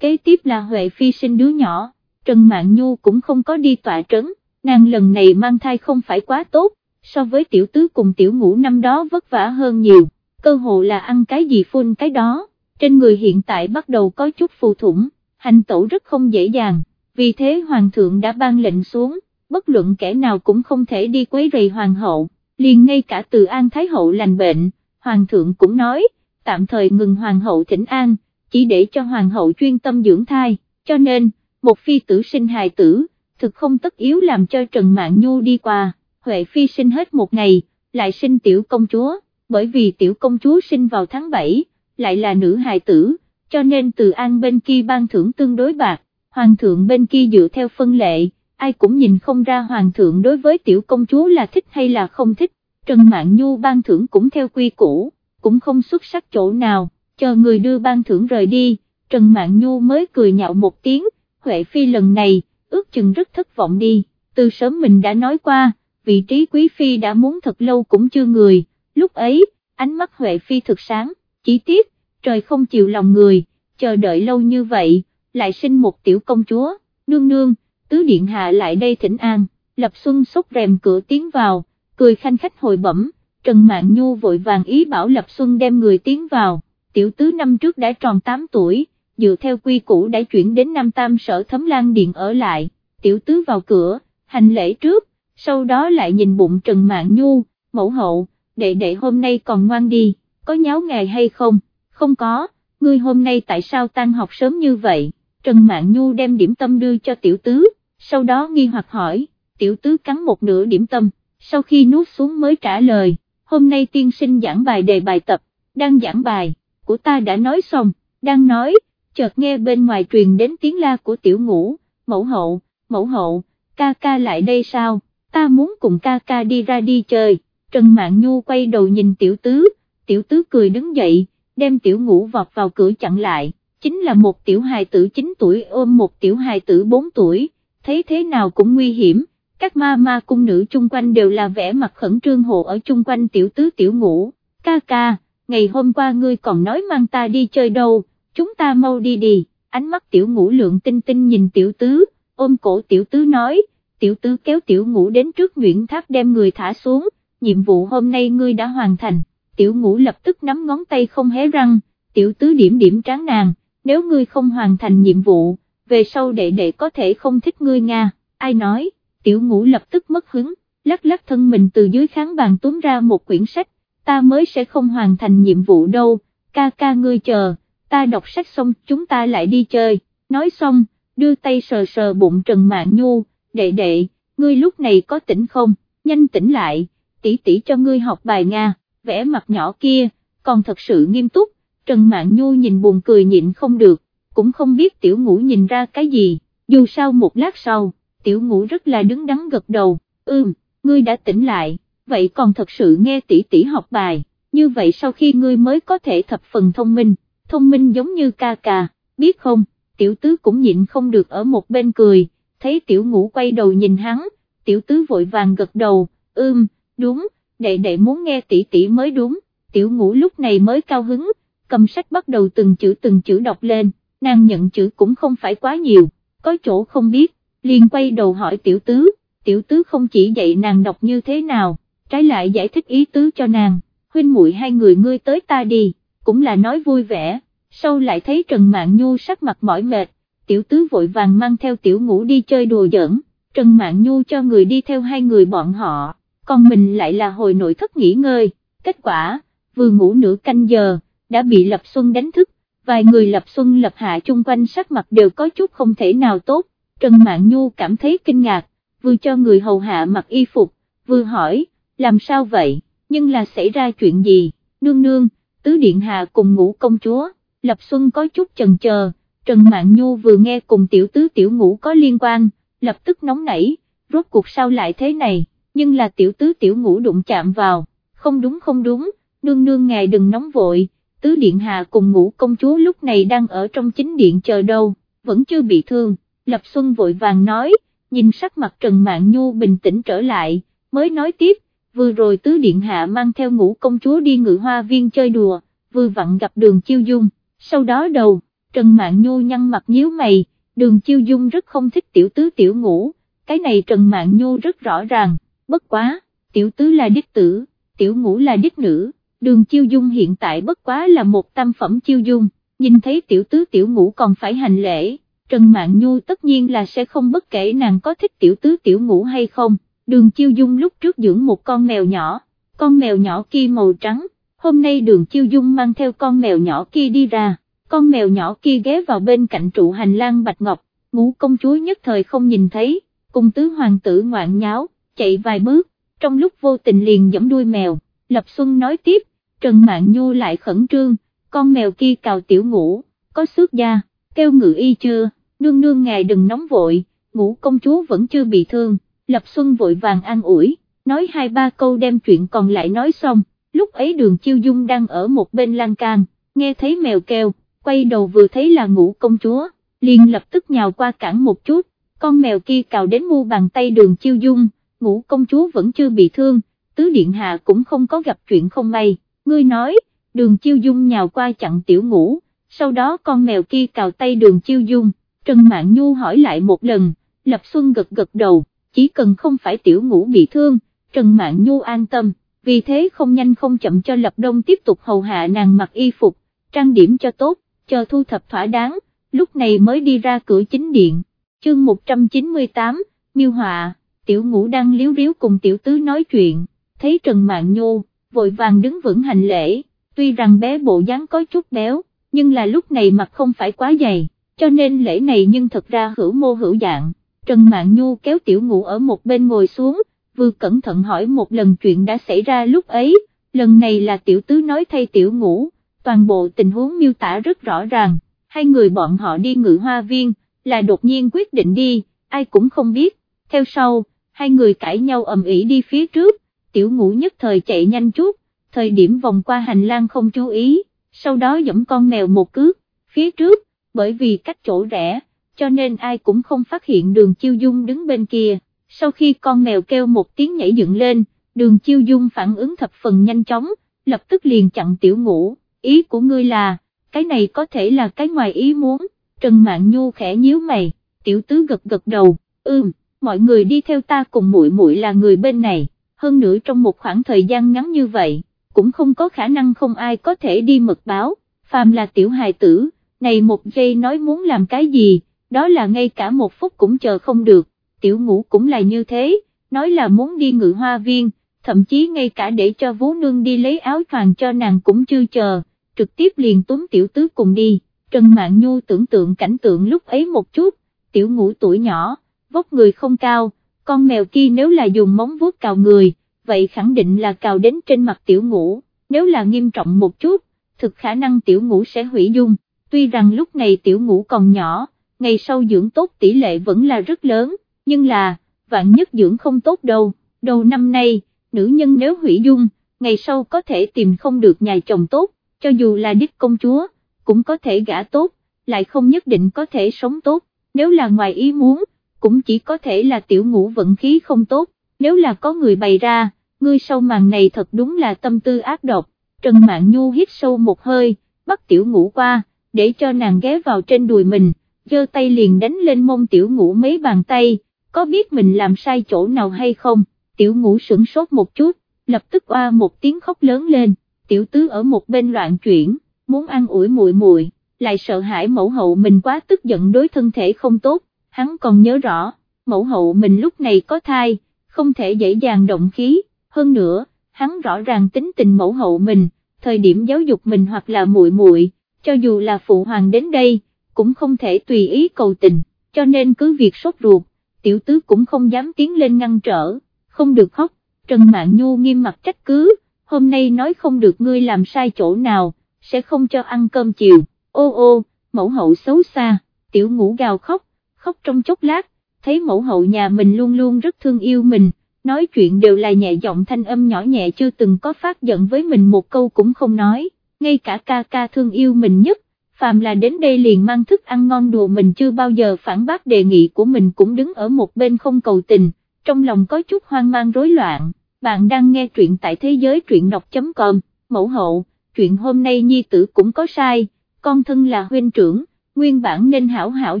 kế tiếp là Huệ Phi sinh đứa nhỏ, Trần Mạn Nhu cũng không có đi tọa trấn, nàng lần này mang thai không phải quá tốt, so với tiểu tứ cùng tiểu ngũ năm đó vất vả hơn nhiều, cơ hồ là ăn cái gì phun cái đó, trên người hiện tại bắt đầu có chút phù thủng, hành tẩu rất không dễ dàng, vì thế Hoàng thượng đã ban lệnh xuống, bất luận kẻ nào cũng không thể đi quấy rầy Hoàng hậu, liền ngay cả từ An Thái hậu lành bệnh, Hoàng thượng cũng nói, tạm thời ngừng Hoàng hậu thỉnh an, chỉ để cho Hoàng hậu chuyên tâm dưỡng thai, cho nên, một phi tử sinh hài tử, thực không tất yếu làm cho Trần Mạn Nhu đi qua, Huệ phi sinh hết một ngày, lại sinh tiểu công chúa, bởi vì tiểu công chúa sinh vào tháng 7, lại là nữ hài tử, cho nên từ an bên kia ban thưởng tương đối bạc, hoàng thượng bên kia dựa theo phân lệ, ai cũng nhìn không ra hoàng thượng đối với tiểu công chúa là thích hay là không thích, Trần Mạn Nhu ban thưởng cũng theo quy củ, cũng không xuất sắc chỗ nào, chờ người đưa ban thưởng rời đi, Trần Mạn Nhu mới cười nhạo một tiếng, Huệ Phi lần này, ước chừng rất thất vọng đi, từ sớm mình đã nói qua, vị trí Quý Phi đã muốn thật lâu cũng chưa người, lúc ấy, ánh mắt Huệ Phi thực sáng, chỉ tiếc, trời không chịu lòng người, chờ đợi lâu như vậy, lại sinh một tiểu công chúa, nương nương, tứ điện hạ lại đây thỉnh an, Lập Xuân xúc rèm cửa tiến vào, cười khanh khách hồi bẩm, Trần Mạn Nhu vội vàng ý bảo Lập Xuân đem người tiến vào, tiểu tứ năm trước đã tròn 8 tuổi, dựa theo quy củ đã chuyển đến Nam Tam sở thấm lan điện ở lại, tiểu tứ vào cửa, hành lễ trước, sau đó lại nhìn bụng Trần Mạn Nhu, mẫu hậu, đệ đệ hôm nay còn ngoan đi, có nháo ngài hay không, không có, ngươi hôm nay tại sao tan học sớm như vậy, Trần Mạn Nhu đem điểm tâm đưa cho tiểu tứ, sau đó nghi hoặc hỏi, tiểu tứ cắn một nửa điểm tâm, sau khi nuốt xuống mới trả lời, hôm nay tiên sinh giảng bài đề bài tập, đang giảng bài, của ta đã nói xong, đang nói, chợt nghe bên ngoài truyền đến tiếng la của tiểu ngũ, mẫu hậu, mẫu hậu, ca ca lại đây sao, ta muốn cùng ca ca đi ra đi chơi, Trần Mạn Nhu quay đầu nhìn tiểu tứ, tiểu tứ cười đứng dậy, đem tiểu ngũ vọt vào cửa chặn lại, chính là một tiểu hài tử 9 tuổi ôm một tiểu hài tử 4 tuổi, thấy thế nào cũng nguy hiểm, các ma ma cung nữ chung quanh đều là vẻ mặt khẩn trương hộ ở chung quanh tiểu tứ tiểu ngũ, ca ca, ngày hôm qua ngươi còn nói mang ta đi chơi đâu, chúng ta mau đi đi, ánh mắt tiểu ngũ lượng tinh tinh nhìn tiểu tứ, ôm cổ tiểu tứ nói, tiểu tứ kéo tiểu ngũ đến trước Nguyễn tháp đem người thả xuống, nhiệm vụ hôm nay ngươi đã hoàn thành, tiểu ngũ lập tức nắm ngón tay không hé răng, tiểu tứ điểm điểm tráng nàng, nếu ngươi không hoàn thành nhiệm vụ, về sau đệ đệ có thể không thích ngươi Nga, ai nói, tiểu ngũ lập tức mất hứng, lắc lắc thân mình từ dưới kháng bàn túm ra một quyển sách, ta mới sẽ không hoàn thành nhiệm vụ đâu, ca ca ngươi chờ, ta đọc sách xong chúng ta lại đi chơi, nói xong, đưa tay sờ sờ bụng Trần Mạn Nhu, đệ đệ, ngươi lúc này có tỉnh không, nhanh tỉnh lại, tỷ tỷ cho ngươi học bài Nga, vẽ mặt nhỏ kia, còn thật sự nghiêm túc, Trần Mạn Nhu nhìn buồn cười nhịn không được, cũng không biết tiểu ngũ nhìn ra cái gì, dù sao một lát sau, tiểu ngũ rất là đứng đắn gật đầu, ưm, ngươi đã tỉnh lại, vậy còn thật sự nghe tỷ tỷ học bài, như vậy sau khi ngươi mới có thể thập phần thông minh, thông minh giống như ca ca, biết không, tiểu tứ cũng nhịn không được ở một bên cười, thấy tiểu ngũ quay đầu nhìn hắn, tiểu tứ vội vàng gật đầu, ưm, đúng, đệ đệ muốn nghe tỷ tỷ mới đúng, tiểu ngũ lúc này mới cao hứng, cầm sách bắt đầu từng chữ từng chữ đọc lên, nàng nhận chữ cũng không phải quá nhiều, có chỗ không biết, liền quay đầu hỏi tiểu tứ, tiểu tứ không chỉ dạy nàng đọc như thế nào, trái lại giải thích ý tứ cho nàng, huynh muội hai người ngươi tới ta đi, cũng là nói vui vẻ, sau lại thấy Trần Mạn Nhu sắc mặt mỏi mệt, tiểu tứ vội vàng mang theo tiểu ngũ đi chơi đùa giỡn, Trần Mạn Nhu cho người đi theo hai người bọn họ, còn mình lại là hồi nội thất nghỉ ngơi, kết quả, vừa ngủ nửa canh giờ, đã bị Lập Xuân đánh thức, vài người Lập Xuân Lập Hạ chung quanh sắc mặt đều có chút không thể nào tốt, Trần Mạn Nhu cảm thấy kinh ngạc, vừa cho người hầu hạ mặc y phục, vừa hỏi, làm sao vậy, nhưng là xảy ra chuyện gì, nương nương, tứ điện hạ cùng ngủ công chúa, Lập Xuân có chút chần chờ, Trần Mạn Nhu vừa nghe cùng tiểu tứ tiểu ngũ có liên quan, lập tức nóng nảy, rốt cuộc sao lại thế này, nhưng là tiểu tứ tiểu ngũ đụng chạm vào, không đúng không đúng, nương nương ngài đừng nóng vội, tứ điện hạ cùng ngũ công chúa lúc này đang ở trong chính điện chờ đâu, vẫn chưa bị thương, Lập Xuân vội vàng nói, nhìn sắc mặt Trần Mạn Nhu bình tĩnh trở lại, mới nói tiếp, vừa rồi tứ điện hạ mang theo ngũ công chúa đi ngự hoa viên chơi đùa, vừa vặn gặp đường chiêu dung, sau đó đầu, Trần Mạn Nhu nhăn mặt nhíu mày, đường chiêu dung rất không thích tiểu tứ tiểu ngũ, cái này Trần Mạn Nhu rất rõ ràng, bất quá, tiểu tứ là đích tử, tiểu ngũ là đích nữ, đường chiêu dung hiện tại bất quá là một tam phẩm chiêu dung, nhìn thấy tiểu tứ tiểu ngũ còn phải hành lễ, Trần mạng Nhu tất nhiên là sẽ không bất kể nàng có thích tiểu tứ tiểu ngũ hay không, đường chiêu dung lúc trước dưỡng một con mèo nhỏ, con mèo nhỏ kia màu trắng, hôm nay đường chiêu dung mang theo con mèo nhỏ kia đi ra, con mèo nhỏ kia ghé vào bên cạnh trụ hành lang bạch ngọc, ngũ công chúa nhất thời không nhìn thấy, cùng tứ hoàng tử ngoạn nháo, chạy vài bước, trong lúc vô tình liền giẫm đuôi mèo, Lập Xuân nói tiếp, Trần Mạn Nhu lại khẩn trương, con mèo kia cào tiểu ngủ, có xước da, kêu ngự y chưa, nương nương ngài đừng nóng vội, ngủ công chúa vẫn chưa bị thương, Lập Xuân vội vàng an ủi, nói hai ba câu đem chuyện còn lại nói xong, lúc ấy đường chiêu dung đang ở một bên lan can, nghe thấy mèo kêu, quay đầu vừa thấy là ngủ công chúa, liền lập tức nhào qua cản một chút, con mèo kia cào đến mu bàn tay đường chiêu dung, ngũ công chúa vẫn chưa bị thương, tứ điện hạ cũng không có gặp chuyện không may, ngươi nói, đường chiêu dung nhào qua chặn tiểu ngũ, sau đó con mèo kia cào tay đường chiêu dung, Trần Mạn Nhu hỏi lại một lần, Lập Xuân gật gật đầu, chỉ cần không phải tiểu ngũ bị thương, Trần Mạn Nhu an tâm, vì thế không nhanh không chậm cho Lập Đông tiếp tục hầu hạ nàng mặc y phục, trang điểm cho tốt, chờ thu thập thỏa đáng, lúc này mới đi ra cửa chính điện, chương 198, miêu họa, tiểu ngũ đang liếu riếu cùng tiểu tứ nói chuyện, thấy Trần Mạn Nhô, vội vàng đứng vững hành lễ, tuy rằng bé bộ dáng có chút béo, nhưng là lúc này mặt không phải quá dày, cho nên lễ này nhưng thật ra hữu mô hữu dạng, Trần Mạn Nhu kéo tiểu ngũ ở một bên ngồi xuống, vừa cẩn thận hỏi một lần chuyện đã xảy ra lúc ấy, lần này là tiểu tứ nói thay tiểu ngũ, toàn bộ tình huống miêu tả rất rõ ràng, hai người bọn họ đi ngự hoa viên, là đột nhiên quyết định đi, ai cũng không biết, theo sau, hai người cãi nhau ầm ĩ đi phía trước, tiểu ngũ nhất thời chạy nhanh chút, thời điểm vòng qua hành lang không chú ý, sau đó dẫm con mèo một cước, phía trước, bởi vì cách chỗ rẽ, cho nên ai cũng không phát hiện đường chiêu dung đứng bên kia, sau khi con mèo kêu một tiếng nhảy dựng lên, đường chiêu dung phản ứng thập phần nhanh chóng, lập tức liền chặn tiểu ngũ, ý của ngươi là, cái này có thể là cái ngoài ý muốn, Trần Mạn Nhu khẽ nhíu mày, tiểu tứ gật gật đầu, ưm, mọi người đi theo ta cùng muội muội là người bên này, hơn nữa trong một khoảng thời gian ngắn như vậy, cũng không có khả năng không ai có thể đi mật báo, phàm là tiểu hài tử, này một giây nói muốn làm cái gì, đó là ngay cả một phút cũng chờ không được, tiểu ngũ cũng là như thế, nói là muốn đi ngự hoa viên, thậm chí ngay cả để cho vú nương đi lấy áo choàng cho nàng cũng chưa chờ, trực tiếp liền túm tiểu tứ cùng đi, Trần Mạn Nhu tưởng tượng cảnh tượng lúc ấy một chút, tiểu ngũ tuổi nhỏ, vóc người không cao, con mèo kia nếu là dùng móng vuốt cào người, vậy khẳng định là cào đến trên mặt tiểu ngũ, nếu là nghiêm trọng một chút, thực khả năng tiểu ngũ sẽ hủy dung, tuy rằng lúc này tiểu ngũ còn nhỏ, ngày sau dưỡng tốt tỷ lệ vẫn là rất lớn, nhưng là, vạn nhất dưỡng không tốt đâu, đầu năm nay, nữ nhân nếu hủy dung, ngày sau có thể tìm không được nhà chồng tốt, cho dù là đích công chúa, cũng có thể gả tốt, lại không nhất định có thể sống tốt, nếu là ngoài ý muốn, cũng chỉ có thể là tiểu ngũ vận khí không tốt, nếu là có người bày ra, ngươi sau màn này thật đúng là tâm tư ác độc, Trần Mạn Nhu hít sâu một hơi, bắt tiểu ngũ qua, để cho nàng ghé vào trên đùi mình, giơ tay liền đánh lên mông tiểu ngũ mấy bàn tay, có biết mình làm sai chỗ nào hay không, tiểu ngũ sửng sốt một chút, lập tức oa một tiếng khóc lớn lên, tiểu tứ ở một bên loạn chuyển, muốn ăn ủi muội muội, lại sợ hãi mẫu hậu mình quá tức giận đối thân thể không tốt, hắn còn nhớ rõ, mẫu hậu mình lúc này có thai, không thể dễ dàng động khí, hơn nữa, hắn rõ ràng tính tình mẫu hậu mình, thời điểm giáo dục mình hoặc là muội muội, cho dù là phụ hoàng đến đây, cũng không thể tùy ý cầu tình, cho nên cứ việc sốt ruột, tiểu tứ cũng không dám tiến lên ngăn trở, không được khóc, Trần Mạn Nhu nghiêm mặt trách cứ, hôm nay nói không được ngươi làm sai chỗ nào, sẽ không cho ăn cơm chiều, ô ô, mẫu hậu xấu xa, tiểu ngủ gào khóc, khóc trong chốc lát, thấy mẫu hậu nhà mình luôn luôn rất thương yêu mình, nói chuyện đều là nhẹ giọng thanh âm nhỏ nhẹ chưa từng có phát giận với mình một câu cũng không nói, ngay cả ca ca thương yêu mình nhất, phàm là đến đây liền mang thức ăn ngon đùa mình chưa bao giờ phản bác đề nghị của mình cũng đứng ở một bên không cầu tình, trong lòng có chút hoang mang rối loạn, bạn đang nghe truyện tại thế giới truyện đọc.com, mẫu hậu, chuyện hôm nay nhi tử cũng có sai, con thân là huynh trưởng, nguyên bản nên hảo hảo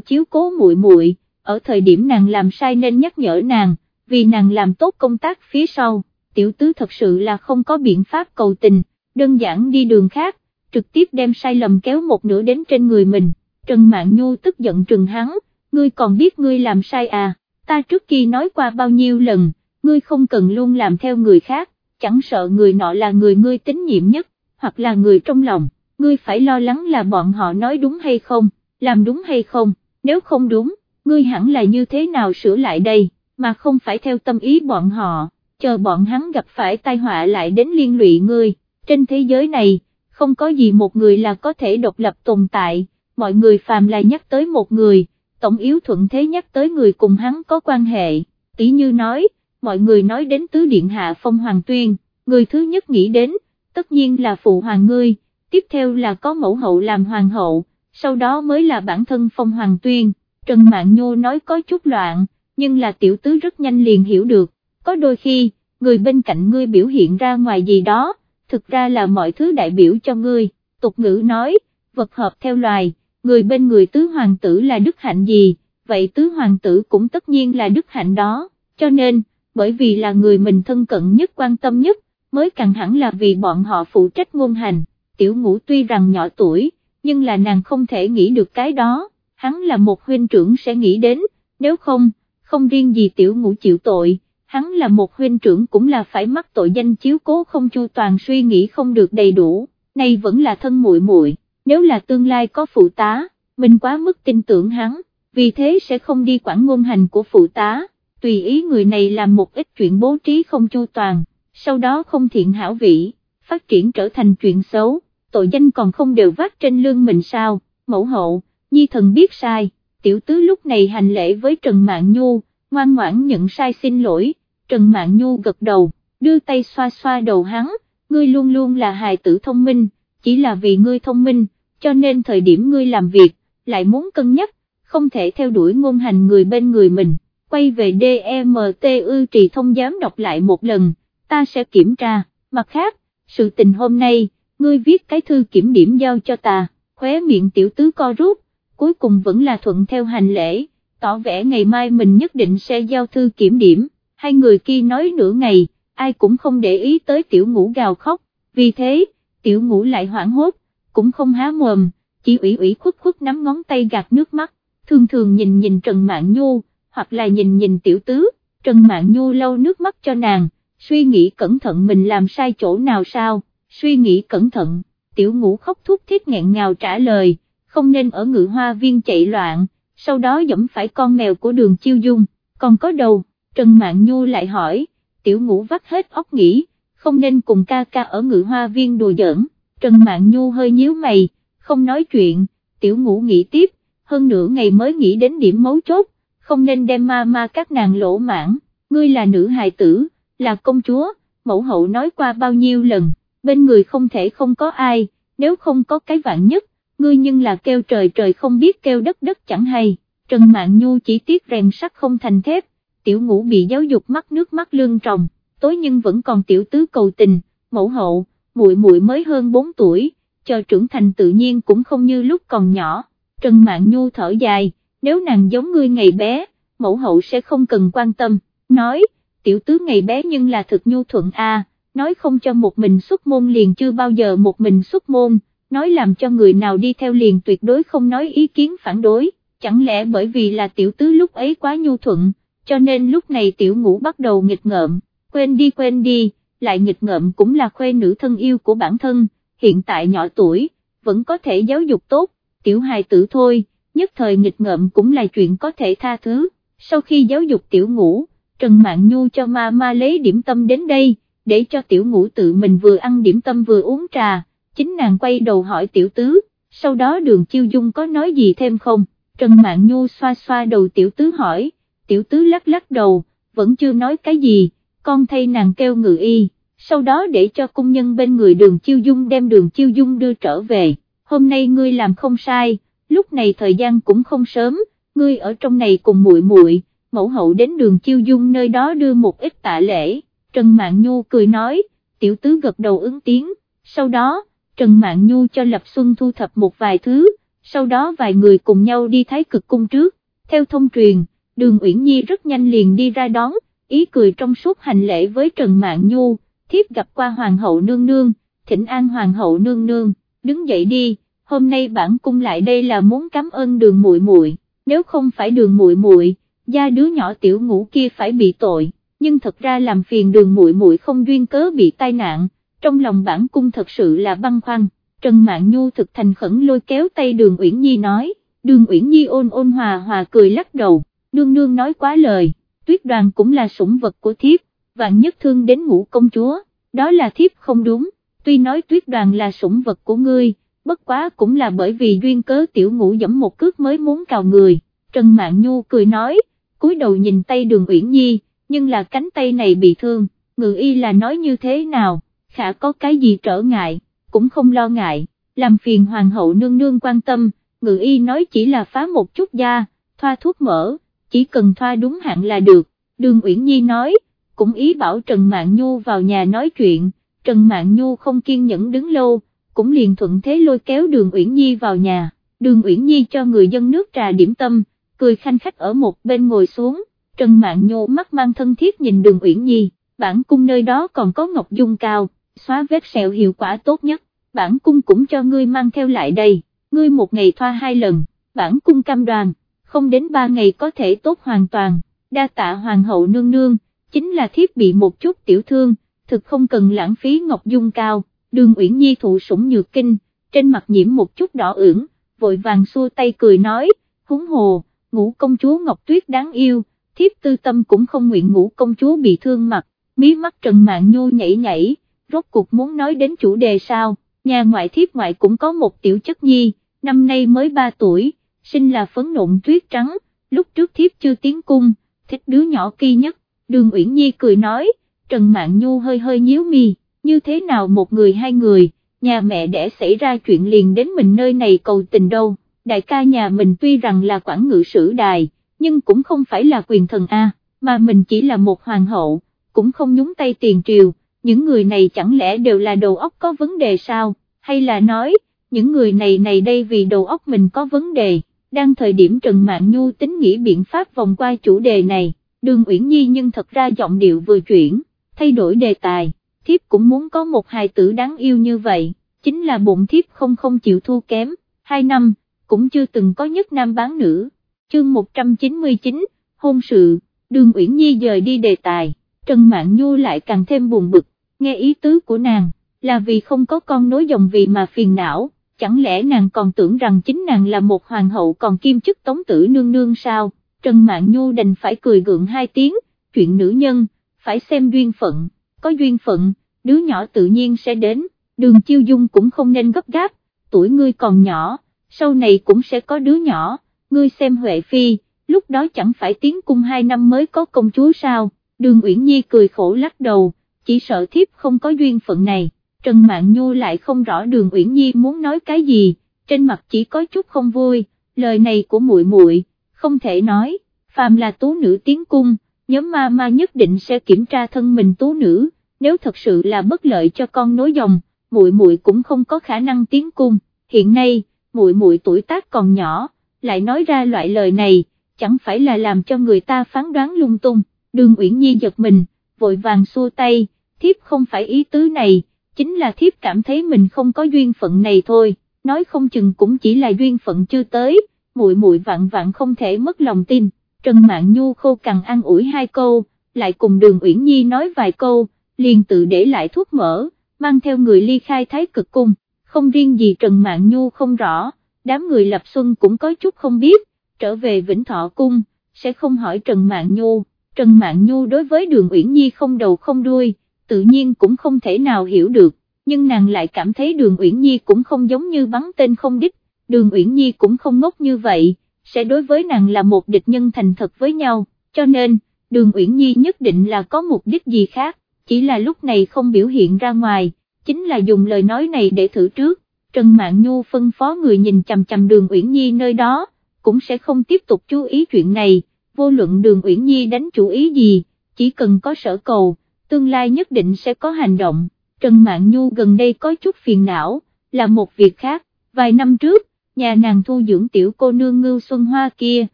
chiếu cố muội muội, ở thời điểm nàng làm sai nên nhắc nhở nàng, vì nàng làm tốt công tác phía sau, tiểu tứ thật sự là không có biện pháp cầu tình, đơn giản đi đường khác, trực tiếp đem sai lầm kéo một nửa đến trên người mình, Trần Mạn Nhu tức giận trừng hắn, ngươi còn biết ngươi làm sai à, ta trước khi nói qua bao nhiêu lần, ngươi không cần luôn làm theo người khác, chẳng sợ người nọ là người ngươi tín nhiệm nhất, hoặc là người trong lòng, ngươi phải lo lắng là bọn họ nói đúng hay không, làm đúng hay không, nếu không đúng, ngươi hẳn là như thế nào sửa lại đây, mà không phải theo tâm ý bọn họ, chờ bọn hắn gặp phải tai họa lại đến liên lụy ngươi, trên thế giới này, không có gì một người là có thể độc lập tồn tại, mọi người phàm là nhắc tới một người, tổng yếu thuận thế nhắc tới người cùng hắn có quan hệ, tỷ như nói, mọi người nói đến tứ điện hạ phong hoàng tuyên, người thứ nhất nghĩ đến, tất nhiên là phụ hoàng ngươi, tiếp theo là có mẫu hậu làm hoàng hậu, sau đó mới là bản thân phong hoàng tuyên, Trần mạng Nhô nói có chút loạn, nhưng là tiểu tứ rất nhanh liền hiểu được, có đôi khi, người bên cạnh ngươi biểu hiện ra ngoài gì đó, thực ra là mọi thứ đại biểu cho ngươi, tục ngữ nói, vật hợp theo loài, người bên người tứ hoàng tử là đức hạnh gì, vậy tứ hoàng tử cũng tất nhiên là đức hạnh đó, cho nên, bởi vì là người mình thân cận nhất quan tâm nhất, mới càng hẳn là vì bọn họ phụ trách ngôn hành, tiểu ngũ tuy rằng nhỏ tuổi, nhưng là nàng không thể nghĩ được cái đó, hắn là một huynh trưởng sẽ nghĩ đến, nếu không, không riêng gì tiểu ngũ chịu tội, hắn là một huynh trưởng cũng là phải mắc tội danh chiếu cố không chu toàn suy nghĩ không được đầy đủ, nay vẫn là thân muội muội, nếu là tương lai có phụ tá, mình quá mức tin tưởng hắn, vì thế sẽ không đi quản ngôn hành của phụ tá, tùy ý người này làm một ít chuyện bố trí không chu toàn, sau đó không thiện hảo vị, phát triển trở thành chuyện xấu, tội danh còn không đều vác trên lương mình sao, mẫu hậu, nhi thần biết sai, tiểu tứ lúc này hành lễ với Trần Mạn Nhu, ngoan ngoãn nhận sai xin lỗi, Trần Mạn Nhu gật đầu, đưa tay xoa xoa đầu hắn, ngươi luôn luôn là hài tử thông minh, chỉ là vì ngươi thông minh, cho nên thời điểm ngươi làm việc, lại muốn cân nhắc, không thể theo đuổi ngôn hành người bên người mình, quay về DMTU trì thông giám đọc lại một lần, ta sẽ kiểm tra, mặt khác, sự tình hôm nay, ngươi viết cái thư kiểm điểm giao cho ta, khóe miệng tiểu tứ co rút, cuối cùng vẫn là thuận theo hành lễ, tỏ vẻ ngày mai mình nhất định sẽ giao thư kiểm điểm, hai người kia nói nửa ngày, ai cũng không để ý tới tiểu ngũ gào khóc, vì thế, tiểu ngũ lại hoảng hốt, cũng không há mồm, chỉ ủy ủy khuất khuất nắm ngón tay gạt nước mắt, thường thường nhìn nhìn Trần Mạn Nhu, hoặc là nhìn nhìn tiểu tứ, Trần Mạn Nhu lau nước mắt cho nàng, suy nghĩ cẩn thận mình làm sai chỗ nào sao, suy nghĩ cẩn thận, tiểu ngũ khóc thút thiết nghẹn ngào trả lời, không nên ở ngự hoa viên chạy loạn, sau đó dẫm phải con mèo của đường chiêu dung, còn có đầu, Trần mạng Nhu lại hỏi, tiểu ngũ vắt hết óc nghĩ, không nên cùng ca ca ở ngự hoa viên đùa giỡn, Trần mạng Nhu hơi nhíu mày, không nói chuyện, tiểu ngũ nghĩ tiếp, hơn nửa ngày mới nghĩ đến điểm mấu chốt, không nên đem ma ma các nàng lỗ mãn, ngươi là nữ hài tử, là công chúa, mẫu hậu nói qua bao nhiêu lần, bên người không thể không có ai, nếu không có cái vạn nhất, ngươi nhưng là kêu trời trời không biết kêu đất đất chẳng hay, Trần Mạn Nhu chỉ tiếc rèn sắt không thành thép, tiểu ngũ bị giáo dục mắt nước mắt lương tròng, tối nhưng vẫn còn tiểu tứ cầu tình, mẫu hậu, muội muội mới hơn 4 tuổi, chờ trưởng thành tự nhiên cũng không như lúc còn nhỏ, Trần Mạn Nhu thở dài, nếu nàng giống ngươi ngày bé, mẫu hậu sẽ không cần quan tâm, nói, tiểu tứ ngày bé nhưng là thực nhu thuận a, nói không cho một mình xuất môn liền chưa bao giờ một mình xuất môn, nói làm cho người nào đi theo liền tuyệt đối không nói ý kiến phản đối, chẳng lẽ bởi vì là tiểu tứ lúc ấy quá nhu thuận, cho nên lúc này tiểu ngũ bắt đầu nghịch ngợm, quên đi quên đi, lại nghịch ngợm cũng là khuê nữ thân yêu của bản thân, hiện tại nhỏ tuổi, vẫn có thể giáo dục tốt, tiểu hài tử thôi, nhất thời nghịch ngợm cũng là chuyện có thể tha thứ, sau khi giáo dục tiểu ngũ, Trần mạng Nhu cho ma ma lấy điểm tâm đến đây, để cho tiểu ngũ tự mình vừa ăn điểm tâm vừa uống trà, chính nàng quay đầu hỏi tiểu tứ, sau đó đường chiêu dung có nói gì thêm không, Trần mạng Nhu xoa xoa đầu tiểu tứ hỏi, tiểu tứ lắc lắc đầu, vẫn chưa nói cái gì, con thay nàng kêu ngự y, sau đó để cho cung nhân bên người đường chiêu dung đem đường chiêu dung đưa trở về, hôm nay ngươi làm không sai, lúc này thời gian cũng không sớm, ngươi ở trong này cùng muội muội, mẫu hậu đến đường chiêu dung nơi đó đưa một ít tạ lễ, Trần Mạn Nhu cười nói, tiểu tứ gật đầu ứng tiếng, sau đó, Trần Mạn Nhu cho Lập Xuân thu thập một vài thứ, sau đó vài người cùng nhau đi thái cực cung trước, theo thông truyền, đường Uyển Nhi rất nhanh liền đi ra đón, ý cười trong suốt hành lễ với Trần Mạn Nhu, thiếp gặp qua Hoàng hậu nương nương, thỉnh an Hoàng hậu nương nương, đứng dậy đi, hôm nay bản cung lại đây là muốn cảm ơn đường muội muội, nếu không phải đường muội muội, gia đứa nhỏ tiểu ngũ kia phải bị tội, nhưng thật ra làm phiền đường muội muội không duyên cớ bị tai nạn, trong lòng bản cung thật sự là băn khoăn, Trần Mạn Nhu thực thành khẩn lôi kéo tay đường Uyển Nhi nói, đường Uyển Nhi ôn ôn hòa hòa cười lắc đầu, nương nương nói quá lời, tuyết đoàn cũng là sủng vật của thiếp, vạn nhất thương đến ngũ công chúa, đó là thiếp không đúng, tuy nói tuyết đoàn là sủng vật của ngươi, bất quá cũng là bởi vì duyên cớ tiểu ngũ dẫm một cước mới muốn cào người, Trần Mạn Nhu cười nói, cúi đầu nhìn tay đường Uyển Nhi, nhưng là cánh tay này bị thương, ngự y là nói như thế nào, khả có cái gì trở ngại, cũng không lo ngại, làm phiền hoàng hậu nương nương quan tâm, ngự y nói chỉ là phá một chút da, thoa thuốc mỡ, chỉ cần thoa đúng hạn là được, đường Uyển Nhi nói, cũng ý bảo Trần Mạn Nhu vào nhà nói chuyện, Trần Mạn Nhu không kiên nhẫn đứng lâu, cũng liền thuận thế lôi kéo đường Uyển Nhi vào nhà, đường Uyển Nhi cho người dân nước trà điểm tâm, cười khanh khách ở một bên ngồi xuống, Trần Mạn nhô mắt mang thân thiết nhìn đường Uyển Nhi, bản cung nơi đó còn có ngọc dung cao, xóa vết sẹo hiệu quả tốt nhất, bản cung cũng cho ngươi mang theo lại đây, ngươi một ngày thoa hai lần, bản cung cam đoàn, không đến ba ngày có thể tốt hoàn toàn, đa tạ hoàng hậu nương nương, chính là thiết bị một chút tiểu thương, thực không cần lãng phí ngọc dung cao, đường Uyển Nhi thụ sủng nhược kinh, trên mặt nhiễm một chút đỏ ửng, vội vàng xua tay cười nói, húng hồ, ngũ công chúa Ngọc Tuyết đáng yêu, thiếp tư tâm cũng không nguyện ngủ công chúa bị thương mặt, mí mắt Trần Mạn Nhu nhảy nhảy, rốt cuộc muốn nói đến chủ đề sao, nhà ngoại thiếp ngoại cũng có một tiểu chất nhi, năm nay mới 3 tuổi, sinh là phấn nộn tuyết trắng, lúc trước thiếp chưa tiến cung, thích đứa nhỏ kỳ nhất, đường Uyển Nhi cười nói, Trần Mạn Nhu hơi hơi nhíu mi, như thế nào một người hai người, nhà mẹ đẻ xảy ra chuyện liền đến mình nơi này cầu tình đâu, đại ca nhà mình tuy rằng là quản ngự sử đài, nhưng cũng không phải là quyền thần A, mà mình chỉ là một hoàng hậu, cũng không nhúng tay tiền triều, những người này chẳng lẽ đều là đầu óc có vấn đề sao, hay là nói, những người này này đây vì đầu óc mình có vấn đề, đang thời điểm Trần mạng Nhu tính nghĩ biện pháp vòng qua chủ đề này, đường Uyển Nhi nhưng thật ra giọng điệu vừa chuyển, thay đổi đề tài, thiếp cũng muốn có một hài tử đáng yêu như vậy, chính là bụng thiếp không không chịu thua kém, hai năm, cũng chưa từng có nhất nam bán nữ, chương 199, hôn sự, đường Uyển Nhi dời đi đề tài, Trần Mạn Nhu lại càng thêm buồn bực, nghe ý tứ của nàng, là vì không có con nối dòng vì mà phiền não, chẳng lẽ nàng còn tưởng rằng chính nàng là một hoàng hậu còn kim chức tống tử nương nương sao, Trần Mạn Nhu đành phải cười gượng hai tiếng, chuyện nữ nhân, phải xem duyên phận, có duyên phận, đứa nhỏ tự nhiên sẽ đến, đường chiêu dung cũng không nên gấp gáp, tuổi ngươi còn nhỏ, sau này cũng sẽ có đứa nhỏ, ngươi xem Huệ Phi, lúc đó chẳng phải tiến cung hai năm mới có công chúa sao, đường Uyển Nhi cười khổ lắc đầu, chỉ sợ thiếp không có duyên phận này, Trần Mạn Nhu lại không rõ đường Uyển Nhi muốn nói cái gì, trên mặt chỉ có chút không vui, lời này của muội muội không thể nói, phàm là tú nữ tiến cung, nhóm ma ma nhất định sẽ kiểm tra thân mình tú nữ, nếu thật sự là bất lợi cho con nối dòng, muội muội cũng không có khả năng tiến cung, hiện nay, muội muội tuổi tác còn nhỏ, lại nói ra loại lời này, chẳng phải là làm cho người ta phán đoán lung tung, đường Uyển Nhi giật mình, vội vàng xua tay, thiếp không phải ý tứ này, chính là thiếp cảm thấy mình không có duyên phận này thôi, nói không chừng cũng chỉ là duyên phận chưa tới, muội muội vạn vạn không thể mất lòng tin, Trần Mạn Nhu khô cằn ăn ủi hai câu, lại cùng đường Uyển Nhi nói vài câu, liền tự để lại thuốc mỡ, mang theo người ly khai thái cực cung, không riêng gì Trần Mạn Nhu không rõ, đám người lập xuân cũng có chút không biết, trở về Vĩnh Thọ Cung, sẽ không hỏi Trần Mạn Nhu, Trần Mạn Nhu đối với đường Uyển Nhi không đầu không đuôi, tự nhiên cũng không thể nào hiểu được, nhưng nàng lại cảm thấy đường Uyển Nhi cũng không giống như bắn tên không đích, đường Uyển Nhi cũng không ngốc như vậy, sẽ đối với nàng là một địch nhân thành thật với nhau, cho nên, đường Uyển Nhi nhất định là có mục đích gì khác, chỉ là lúc này không biểu hiện ra ngoài, chính là dùng lời nói này để thử trước, Trần Mạn Nhu phân phó người nhìn chằm chằm đường Uyển Nhi nơi đó, cũng sẽ không tiếp tục chú ý chuyện này, vô luận đường Uyển Nhi đánh chủ ý gì, chỉ cần có sở cầu, tương lai nhất định sẽ có hành động, Trần Mạn Nhu gần đây có chút phiền não, là một việc khác, vài năm trước, nhà nàng thu dưỡng tiểu cô nương Ngưu Xuân Hoa kia,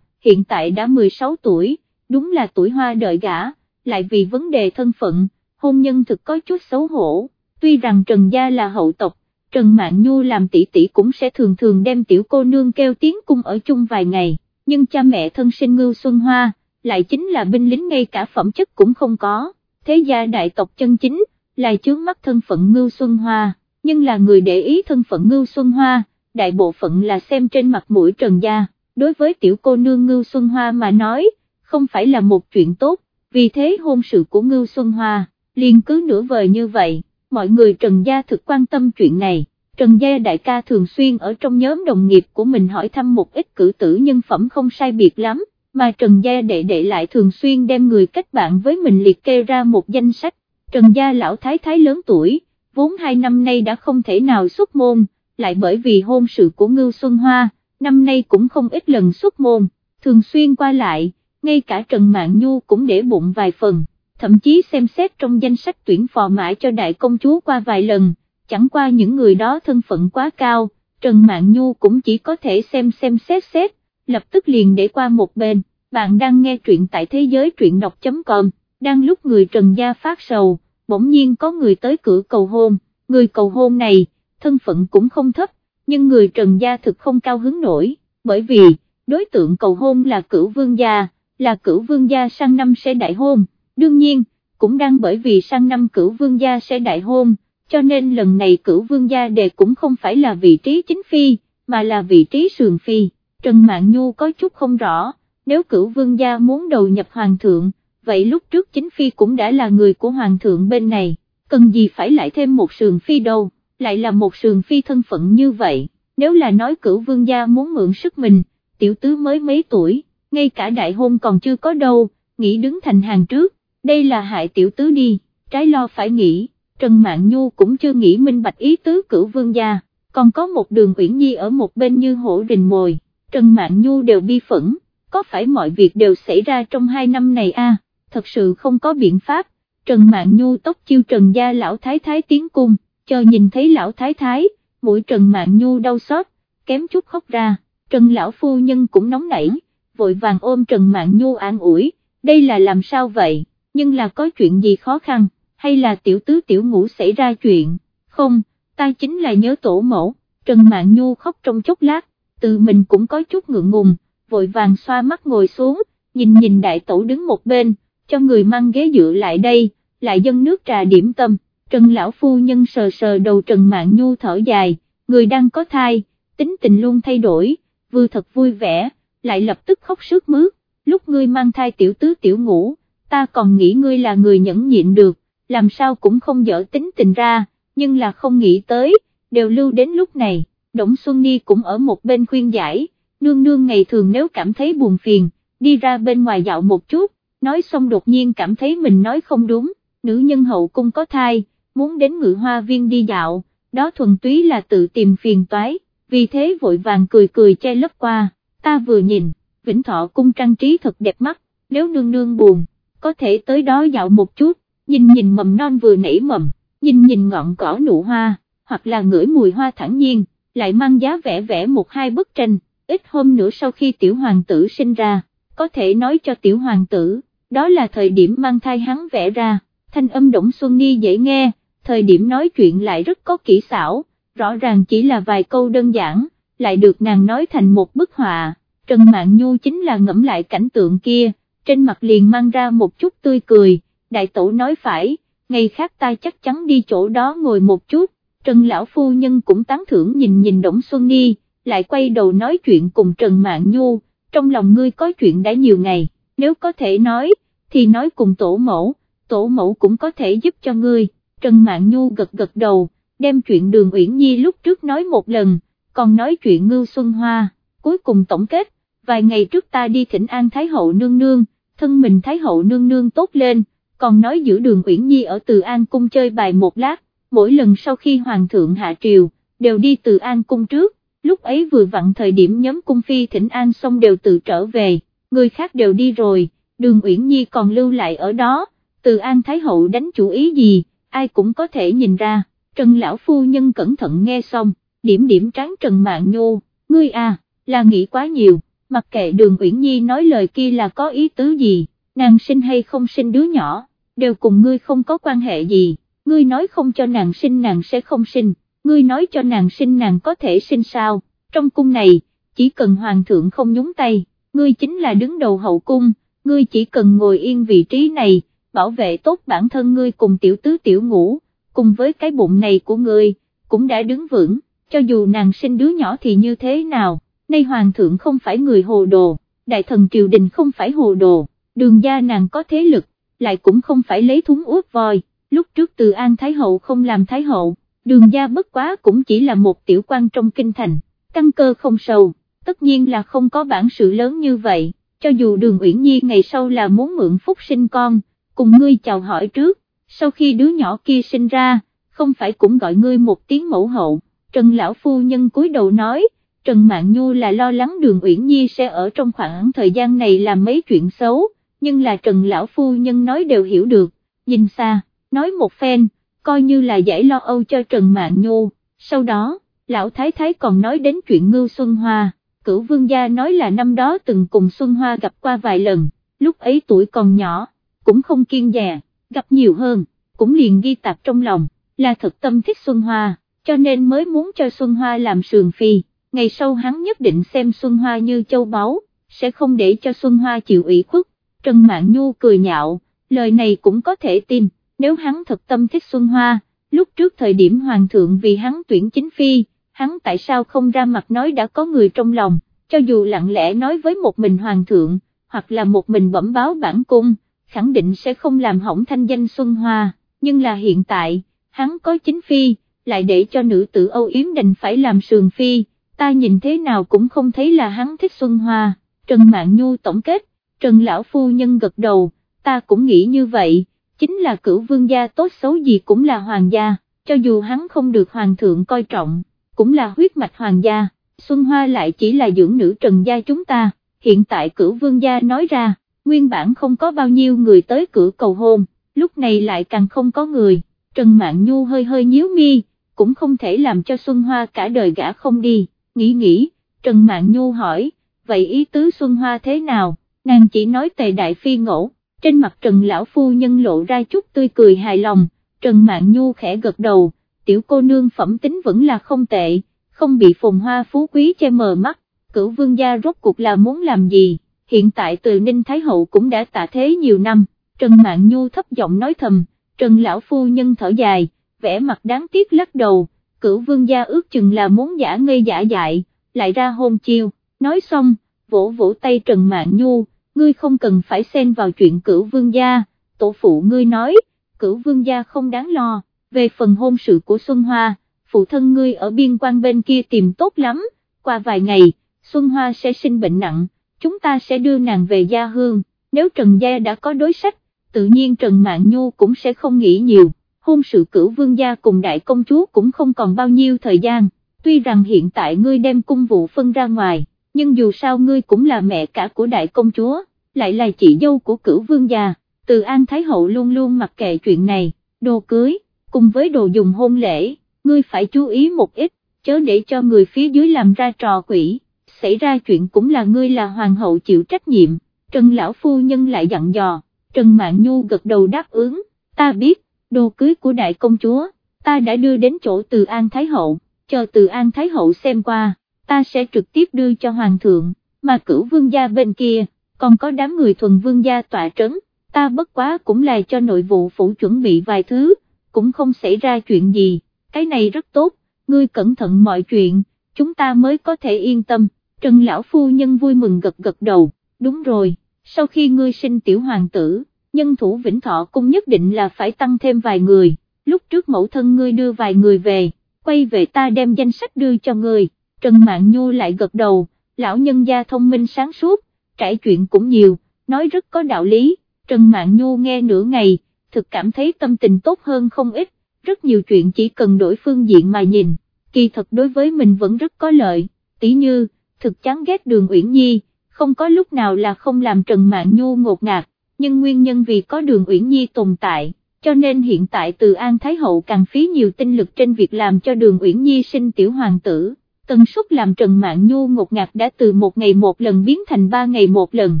hiện tại đã 16 tuổi, đúng là tuổi hoa đợi gả, lại vì vấn đề thân phận, hôn nhân thực có chút xấu hổ, tuy rằng Trần Gia là hậu tộc, Trần Mạn Nhu làm tỷ tỷ cũng sẽ thường thường đem tiểu cô nương kêu tiếng cung ở chung vài ngày, nhưng cha mẹ thân sinh Ngưu Xuân Hoa, lại chính là binh lính ngay cả phẩm chất cũng không có, thế gia đại tộc chân chính, là chướng mắt thân phận Ngưu Xuân Hoa, nhưng là người để ý thân phận Ngưu Xuân Hoa, đại bộ phận là xem trên mặt mũi Trần Gia, đối với tiểu cô nương Ngưu Xuân Hoa mà nói, không phải là một chuyện tốt, vì thế hôn sự của Ngưu Xuân Hoa, liền cứ nửa vời như vậy mọi người Trần Gia thực quan tâm chuyện này, Trần Gia đại ca thường xuyên ở trong nhóm đồng nghiệp của mình hỏi thăm một ít cử tử nhân phẩm không sai biệt lắm, mà Trần Gia đệ đệ lại thường xuyên đem người kết bạn với mình liệt kê ra một danh sách, Trần Gia lão thái thái lớn tuổi, vốn hai năm nay đã không thể nào xuất môn, lại bởi vì hôn sự của Ngưu Xuân Hoa, năm nay cũng không ít lần xuất môn, thường xuyên qua lại, ngay cả Trần Mạn Nhu cũng để bụng vài phần thậm chí xem xét trong danh sách tuyển phò mã cho đại công chúa qua vài lần, chẳng qua những người đó thân phận quá cao, Trần Mạn Nhu cũng chỉ có thể xem xem xét xét, lập tức liền để qua một bên, bạn đang nghe truyện tại thế giới truyện đọc.com, đang lúc người Trần Gia phát sầu, bỗng nhiên có người tới cửa cầu hôn, người cầu hôn này, thân phận cũng không thấp, nhưng người Trần Gia thực không cao hứng nổi, bởi vì, đối tượng cầu hôn là cửu vương gia, là cửu vương gia sang năm sẽ đại hôn đương nhiên, cũng đang bởi vì sang năm cửu vương gia sẽ đại hôn, cho nên lần này cửu vương gia đề cũng không phải là vị trí chính phi, mà là vị trí sườn phi, Trần Mạn Nhu có chút không rõ, nếu cửu vương gia muốn đầu nhập hoàng thượng, vậy lúc trước chính phi cũng đã là người của hoàng thượng bên này, cần gì phải lại thêm một sườn phi đâu, lại là một sườn phi thân phận như vậy, nếu là nói cửu vương gia muốn mượn sức mình, tiểu tứ mới mấy tuổi, ngay cả đại hôn còn chưa có đâu, nghĩ đứng thành hàng trước, đây là hại tiểu tứ đi, trái lo phải nghĩ, Trần Mạn Nhu cũng chưa nghĩ minh bạch ý tứ cửu vương gia, còn có một đường Uyển Nhi ở một bên như hổ rình mồi, Trần Mạn Nhu đều bi phẫn, có phải mọi việc đều xảy ra trong hai năm này a? À? thật sự không có biện pháp, Trần Mạn Nhu tóc chiêu Trần gia lão thái thái tiến cung, chờ nhìn thấy lão thái thái, mũi Trần Mạn Nhu đau xót, kém chút khóc ra, Trần lão phu nhân cũng nóng nảy, vội vàng ôm Trần Mạn Nhu an ủi, đây là làm sao vậy, nhưng là có chuyện gì khó khăn, hay là tiểu tứ tiểu ngũ xảy ra chuyện, không, ta chính là nhớ tổ mẫu, Trần Mạn Nhu khóc trong chốc lát, tự mình cũng có chút ngượng ngùng, vội vàng xoa mắt ngồi xuống, nhìn nhìn đại tổ đứng một bên, cho người mang ghế dựa lại đây, lại dâng nước trà điểm tâm, Trần Lão Phu Nhân sờ sờ đầu Trần Mạn Nhu thở dài, người đang có thai, tính tình luôn thay đổi, vừa thật vui vẻ, lại lập tức khóc sướt mướt, lúc ngươi mang thai tiểu tứ tiểu ngủ, ta còn nghĩ ngươi là người nhẫn nhịn được, làm sao cũng không dở tính tình ra, nhưng là không nghĩ tới, đều lưu đến lúc này, Đổng Xuân Ni cũng ở một bên khuyên giải, nương nương ngày thường nếu cảm thấy buồn phiền, đi ra bên ngoài dạo một chút, nói xong đột nhiên cảm thấy mình nói không đúng, nữ nhân hậu cung có thai, muốn đến ngự hoa viên đi dạo, đó thuần túy là tự tìm phiền toái, vì thế vội vàng cười cười che lấp qua, ta vừa nhìn, Vĩnh Thọ cung trang trí thật đẹp mắt, nếu nương nương buồn, có thể tới đó dạo một chút, nhìn nhìn mầm non vừa nảy mầm, nhìn nhìn ngọn cỏ nụ hoa, hoặc là ngửi mùi hoa thẳng nhiên, lại mang giá vẽ vẽ một hai bức tranh, ít hôm nữa sau khi tiểu hoàng tử sinh ra, có thể nói cho tiểu hoàng tử, đó là thời điểm mang thai hắn vẽ ra, thanh âm Đổng Xuân Ni dễ nghe, thời điểm nói chuyện lại rất có kỹ xảo, rõ ràng chỉ là vài câu đơn giản, lại được nàng nói thành một bức họa, Trần Mạn Nhu chính là ngẫm lại cảnh tượng kia, trên mặt liền mang ra một chút tươi cười, đại tổ nói phải, ngày khác ta chắc chắn đi chỗ đó ngồi một chút, Trần Lão Phu Nhân cũng tán thưởng nhìn nhìn Đổng Xuân Ni, lại quay đầu nói chuyện cùng Trần mạng Nhu, trong lòng ngươi có chuyện đã nhiều ngày, nếu có thể nói, thì nói cùng tổ mẫu, tổ mẫu cũng có thể giúp cho ngươi, Trần mạng Nhu gật gật đầu, đem chuyện đường Uyển Nhi lúc trước nói một lần, còn nói chuyện Ngưu Xuân Hoa, cuối cùng tổng kết, vài ngày trước ta đi thỉnh An Thái Hậu nương nương, thân mình Thái Hậu nương nương tốt lên, còn nói giữ đường Uyển Nhi ở Từ An Cung chơi bài một lát, mỗi lần sau khi Hoàng thượng hạ triều, đều đi Từ An Cung trước, lúc ấy vừa vặn thời điểm nhóm cung phi thỉnh An xong đều tự trở về, người khác đều đi rồi, đường Uyển Nhi còn lưu lại ở đó, Từ An Thái Hậu đánh chủ ý gì, ai cũng có thể nhìn ra, Trần Lão Phu Nhân cẩn thận nghe xong, điểm điểm tráng Trần Mạng Nhô, ngươi à, là nghĩ quá nhiều, mặc kệ đường Uyển Nhi nói lời kia là có ý tứ gì, nàng sinh hay không sinh đứa nhỏ, đều cùng ngươi không có quan hệ gì, ngươi nói không cho nàng sinh nàng sẽ không sinh, ngươi nói cho nàng sinh nàng có thể sinh sao, trong cung này, chỉ cần hoàng thượng không nhúng tay, ngươi chính là đứng đầu hậu cung, ngươi chỉ cần ngồi yên vị trí này, bảo vệ tốt bản thân ngươi cùng tiểu tứ tiểu ngũ, cùng với cái bụng này của ngươi, cũng đã đứng vững, cho dù nàng sinh đứa nhỏ thì như thế nào, nay hoàng thượng không phải người hồ đồ, đại thần triều đình không phải hồ đồ, đường gia nàng có thế lực, lại cũng không phải lấy thúng úp voi, lúc trước từ An Thái Hậu không làm Thái Hậu, đường gia bất quá cũng chỉ là một tiểu quan trong kinh thành, căn cơ không sâu, tất nhiên là không có bản sự lớn như vậy, cho dù đường Uyển Nhi ngày sau là muốn mượn phúc sinh con, cùng ngươi chào hỏi trước, sau khi đứa nhỏ kia sinh ra, không phải cũng gọi ngươi một tiếng mẫu hậu, Trần Lão Phu Nhân cúi đầu nói, Trần Mạn Nhu là lo lắng đường Uyển Nhi sẽ ở trong khoảng thời gian này làm mấy chuyện xấu, nhưng là Trần Lão Phu Nhân nói đều hiểu được, nhìn xa, nói một phen, coi như là giải lo âu cho Trần Mạn Nhu, sau đó, Lão Thái Thái còn nói đến chuyện Ngưu Xuân Hoa, cửu vương gia nói là năm đó từng cùng Xuân Hoa gặp qua vài lần, lúc ấy tuổi còn nhỏ cũng không kiên dè, gặp nhiều hơn, cũng liền ghi tạc trong lòng, là thật tâm thích Xuân Hoa, cho nên mới muốn cho Xuân Hoa làm sườn phi, ngày sau hắn nhất định xem Xuân Hoa như châu báu, sẽ không để cho Xuân Hoa chịu ủy khuất, Trần Mạn Nhu cười nhạo, lời này cũng có thể tin, nếu hắn thật tâm thích Xuân Hoa, lúc trước thời điểm hoàng thượng vì hắn tuyển chính phi, hắn tại sao không ra mặt nói đã có người trong lòng, cho dù lặng lẽ nói với một mình hoàng thượng, hoặc là một mình bẩm báo bản cung, khẳng định sẽ không làm hỏng thanh danh Xuân Hoa, nhưng là hiện tại, hắn có chính phi, lại để cho nữ tử Âu Yếm đành phải làm sườn phi, ta nhìn thế nào cũng không thấy là hắn thích Xuân Hoa, Trần Mạn Nhu tổng kết, Trần Lão Phu Nhân gật đầu, ta cũng nghĩ như vậy, chính là cửu vương gia tốt xấu gì cũng là hoàng gia, cho dù hắn không được hoàng thượng coi trọng, cũng là huyết mạch hoàng gia, Xuân Hoa lại chỉ là dưỡng nữ Trần gia chúng ta, hiện tại cửu vương gia nói ra, nguyên bản không có bao nhiêu người tới cửa cầu hôn, lúc này lại càng không có người, Trần Mạn Nhu hơi hơi nhíu mi, cũng không thể làm cho Xuân Hoa cả đời gã không đi, nghĩ nghĩ, Trần Mạn Nhu hỏi, vậy ý tứ Xuân Hoa thế nào, nàng chỉ nói tề đại phi ngỗ, trên mặt Trần Lão Phu Nhân lộ ra chút tươi cười hài lòng, Trần Mạn Nhu khẽ gật đầu, tiểu cô nương phẩm tính vẫn là không tệ, không bị phồn hoa phú quý che mờ mắt, cửu vương gia rốt cuộc là muốn làm gì, hiện tại từ Ninh Thái Hậu cũng đã tạ thế nhiều năm, Trần Mạn Nhu thấp giọng nói thầm, Trần Lão Phu Nhân thở dài, vẻ mặt đáng tiếc lắc đầu, cửu vương gia ước chừng là muốn giả ngây giả dại, lại ra hôn chiêu, nói xong, vỗ vỗ tay Trần Mạn Nhu, ngươi không cần phải xen vào chuyện cửu vương gia, tổ phụ ngươi nói, cửu vương gia không đáng lo, về phần hôn sự của Xuân Hoa, phụ thân ngươi ở biên quan bên kia tìm tốt lắm, qua vài ngày, Xuân Hoa sẽ sinh bệnh nặng, chúng ta sẽ đưa nàng về gia hương, nếu Trần Gia đã có đối sách, tự nhiên Trần Mạn Nhu cũng sẽ không nghĩ nhiều, hôn sự cửu vương gia cùng đại công chúa cũng không còn bao nhiêu thời gian, tuy rằng hiện tại ngươi đem cung vụ phân ra ngoài, nhưng dù sao ngươi cũng là mẹ cả của đại công chúa, lại là chị dâu của cửu vương gia, từ An Thái Hậu luôn luôn mặc kệ chuyện này, đồ cưới, cùng với đồ dùng hôn lễ, ngươi phải chú ý một ít, chớ để cho người phía dưới làm ra trò quỷ, xảy ra chuyện cũng là ngươi là hoàng hậu chịu trách nhiệm, Trần Lão Phu Nhân lại dặn dò, Trần mạng Nhu gật đầu đáp ứng, ta biết, đồ cưới của đại công chúa, ta đã đưa đến chỗ từ An Thái Hậu, chờ từ An Thái Hậu xem qua, ta sẽ trực tiếp đưa cho Hoàng thượng, mà cửu vương gia bên kia, còn có đám người thuần vương gia tọa trấn, ta bất quá cũng là cho nội vụ phủ chuẩn bị vài thứ, cũng không xảy ra chuyện gì, cái này rất tốt, ngươi cẩn thận mọi chuyện, chúng ta mới có thể yên tâm, Trần Lão Phu Nhân vui mừng gật gật đầu, đúng rồi, sau khi ngươi sinh tiểu hoàng tử, nhân thủ Vĩnh Thọ cung nhất định là phải tăng thêm vài người, lúc trước mẫu thân ngươi đưa vài người về, quay về ta đem danh sách đưa cho ngươi, Trần Mạn Nhu lại gật đầu, lão nhân gia thông minh sáng suốt, trải chuyện cũng nhiều, nói rất có đạo lý, Trần Mạn Nhu nghe nửa ngày, thực cảm thấy tâm tình tốt hơn không ít, rất nhiều chuyện chỉ cần đổi phương diện mà nhìn, kỳ thật đối với mình vẫn rất có lợi, tỷ như, thực chán ghét đường Uyển Nhi, không có lúc nào là không làm Trần Mạn Nhu ngột ngạt, nhưng nguyên nhân vì có đường Uyển Nhi tồn tại, cho nên hiện tại từ An Thái Hậu càng phí nhiều tinh lực trên việc làm cho đường Uyển Nhi sinh tiểu hoàng tử, tần suất làm Trần mạng Nhu ngột ngạt đã từ một ngày một lần biến thành ba ngày một lần,